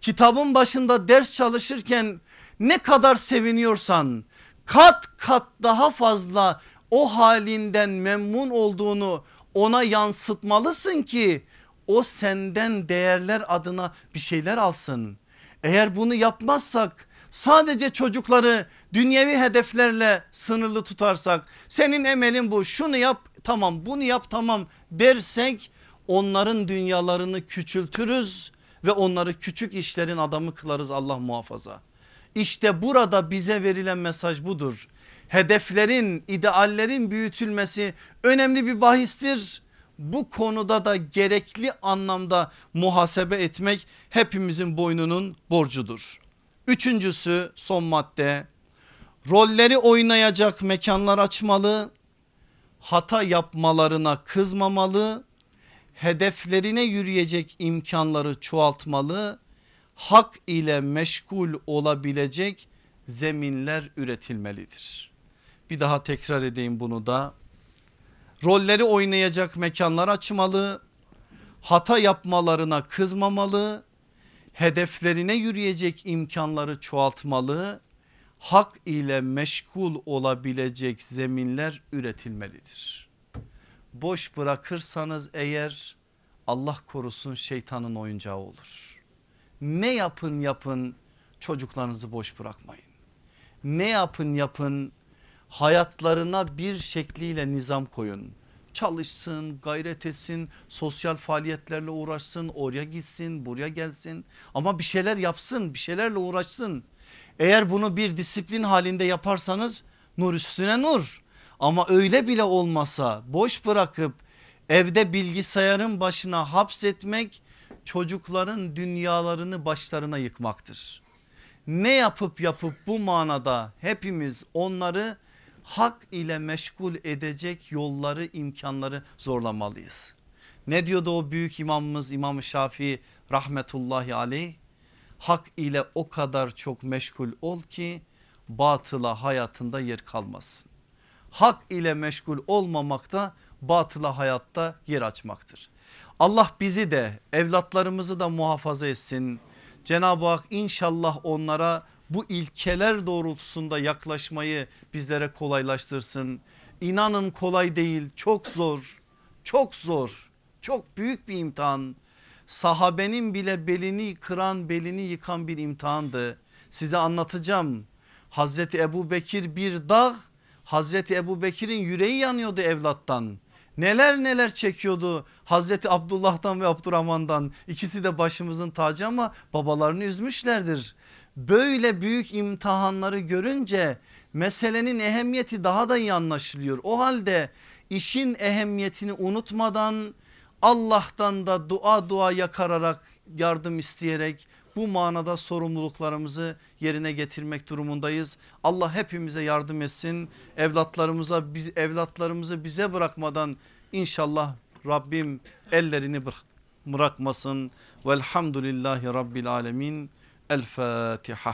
Kitabın başında ders çalışırken ne kadar seviniyorsan kat kat daha fazla o halinden memnun olduğunu ona yansıtmalısın ki o senden değerler adına bir şeyler alsın. Eğer bunu yapmazsak sadece çocukları dünyevi hedeflerle sınırlı tutarsak senin emelin bu şunu yap tamam bunu yap tamam dersek onların dünyalarını küçültürüz ve onları küçük işlerin adamı kılarız Allah muhafaza. İşte burada bize verilen mesaj budur. Hedeflerin, ideallerin büyütülmesi önemli bir bahistir. Bu konuda da gerekli anlamda muhasebe etmek hepimizin boynunun borcudur. Üçüncüsü son madde rolleri oynayacak mekanlar açmalı, hata yapmalarına kızmamalı, hedeflerine yürüyecek imkanları çoğaltmalı, hak ile meşgul olabilecek zeminler üretilmelidir. Bir daha tekrar edeyim bunu da. Rolleri oynayacak mekanlar açmalı, hata yapmalarına kızmamalı, hedeflerine yürüyecek imkanları çoğaltmalı, hak ile meşgul olabilecek zeminler üretilmelidir. Boş bırakırsanız eğer Allah korusun şeytanın oyuncağı olur. Ne yapın yapın çocuklarınızı boş bırakmayın. Ne yapın yapın hayatlarına bir şekliyle nizam koyun. Çalışsın, gayret etsin, sosyal faaliyetlerle uğraşsın, oraya gitsin, buraya gelsin. Ama bir şeyler yapsın, bir şeylerle uğraşsın. Eğer bunu bir disiplin halinde yaparsanız nur üstüne nur. Ama öyle bile olmasa boş bırakıp evde bilgisayarın başına hapsetmek çocukların dünyalarını başlarına yıkmaktır. Ne yapıp yapıp bu manada hepimiz onları hak ile meşgul edecek yolları imkanları zorlamalıyız. Ne diyordu o büyük imamımız İmam Şafii rahmetullahi aleyh? Hak ile o kadar çok meşgul ol ki batıla hayatında yer kalmasın. Hak ile meşgul olmamakta batıla hayatta yer açmaktır. Allah bizi de evlatlarımızı da muhafaza etsin. Cenab-ı Hak inşallah onlara bu ilkeler doğrultusunda yaklaşmayı bizlere kolaylaştırsın. İnanın kolay değil çok zor çok zor çok büyük bir imtihan. Sahabenin bile belini kıran belini yıkan bir imtihandı. Size anlatacağım. Hazreti Ebu Bekir bir dağ Hazreti Ebu Bekir'in yüreği yanıyordu evlattan. Neler neler çekiyordu Hazreti Abdullah'tan ve Abdurrahman'dan ikisi de başımızın tacı ama babalarını üzmüşlerdir. Böyle büyük imtihanları görünce meselenin ehemmiyeti daha da iyi anlaşılıyor. O halde işin ehemmiyetini unutmadan Allah'tan da dua dua yakararak yardım isteyerek bu manada sorumluluklarımızı yerine getirmek durumundayız. Allah hepimize yardım etsin. Evlatlarımıza biz evlatlarımızı bize bırakmadan inşallah Rabbim ellerini bırakmasın. Velhamdülillahi Rabbil alemin. El Fatiha.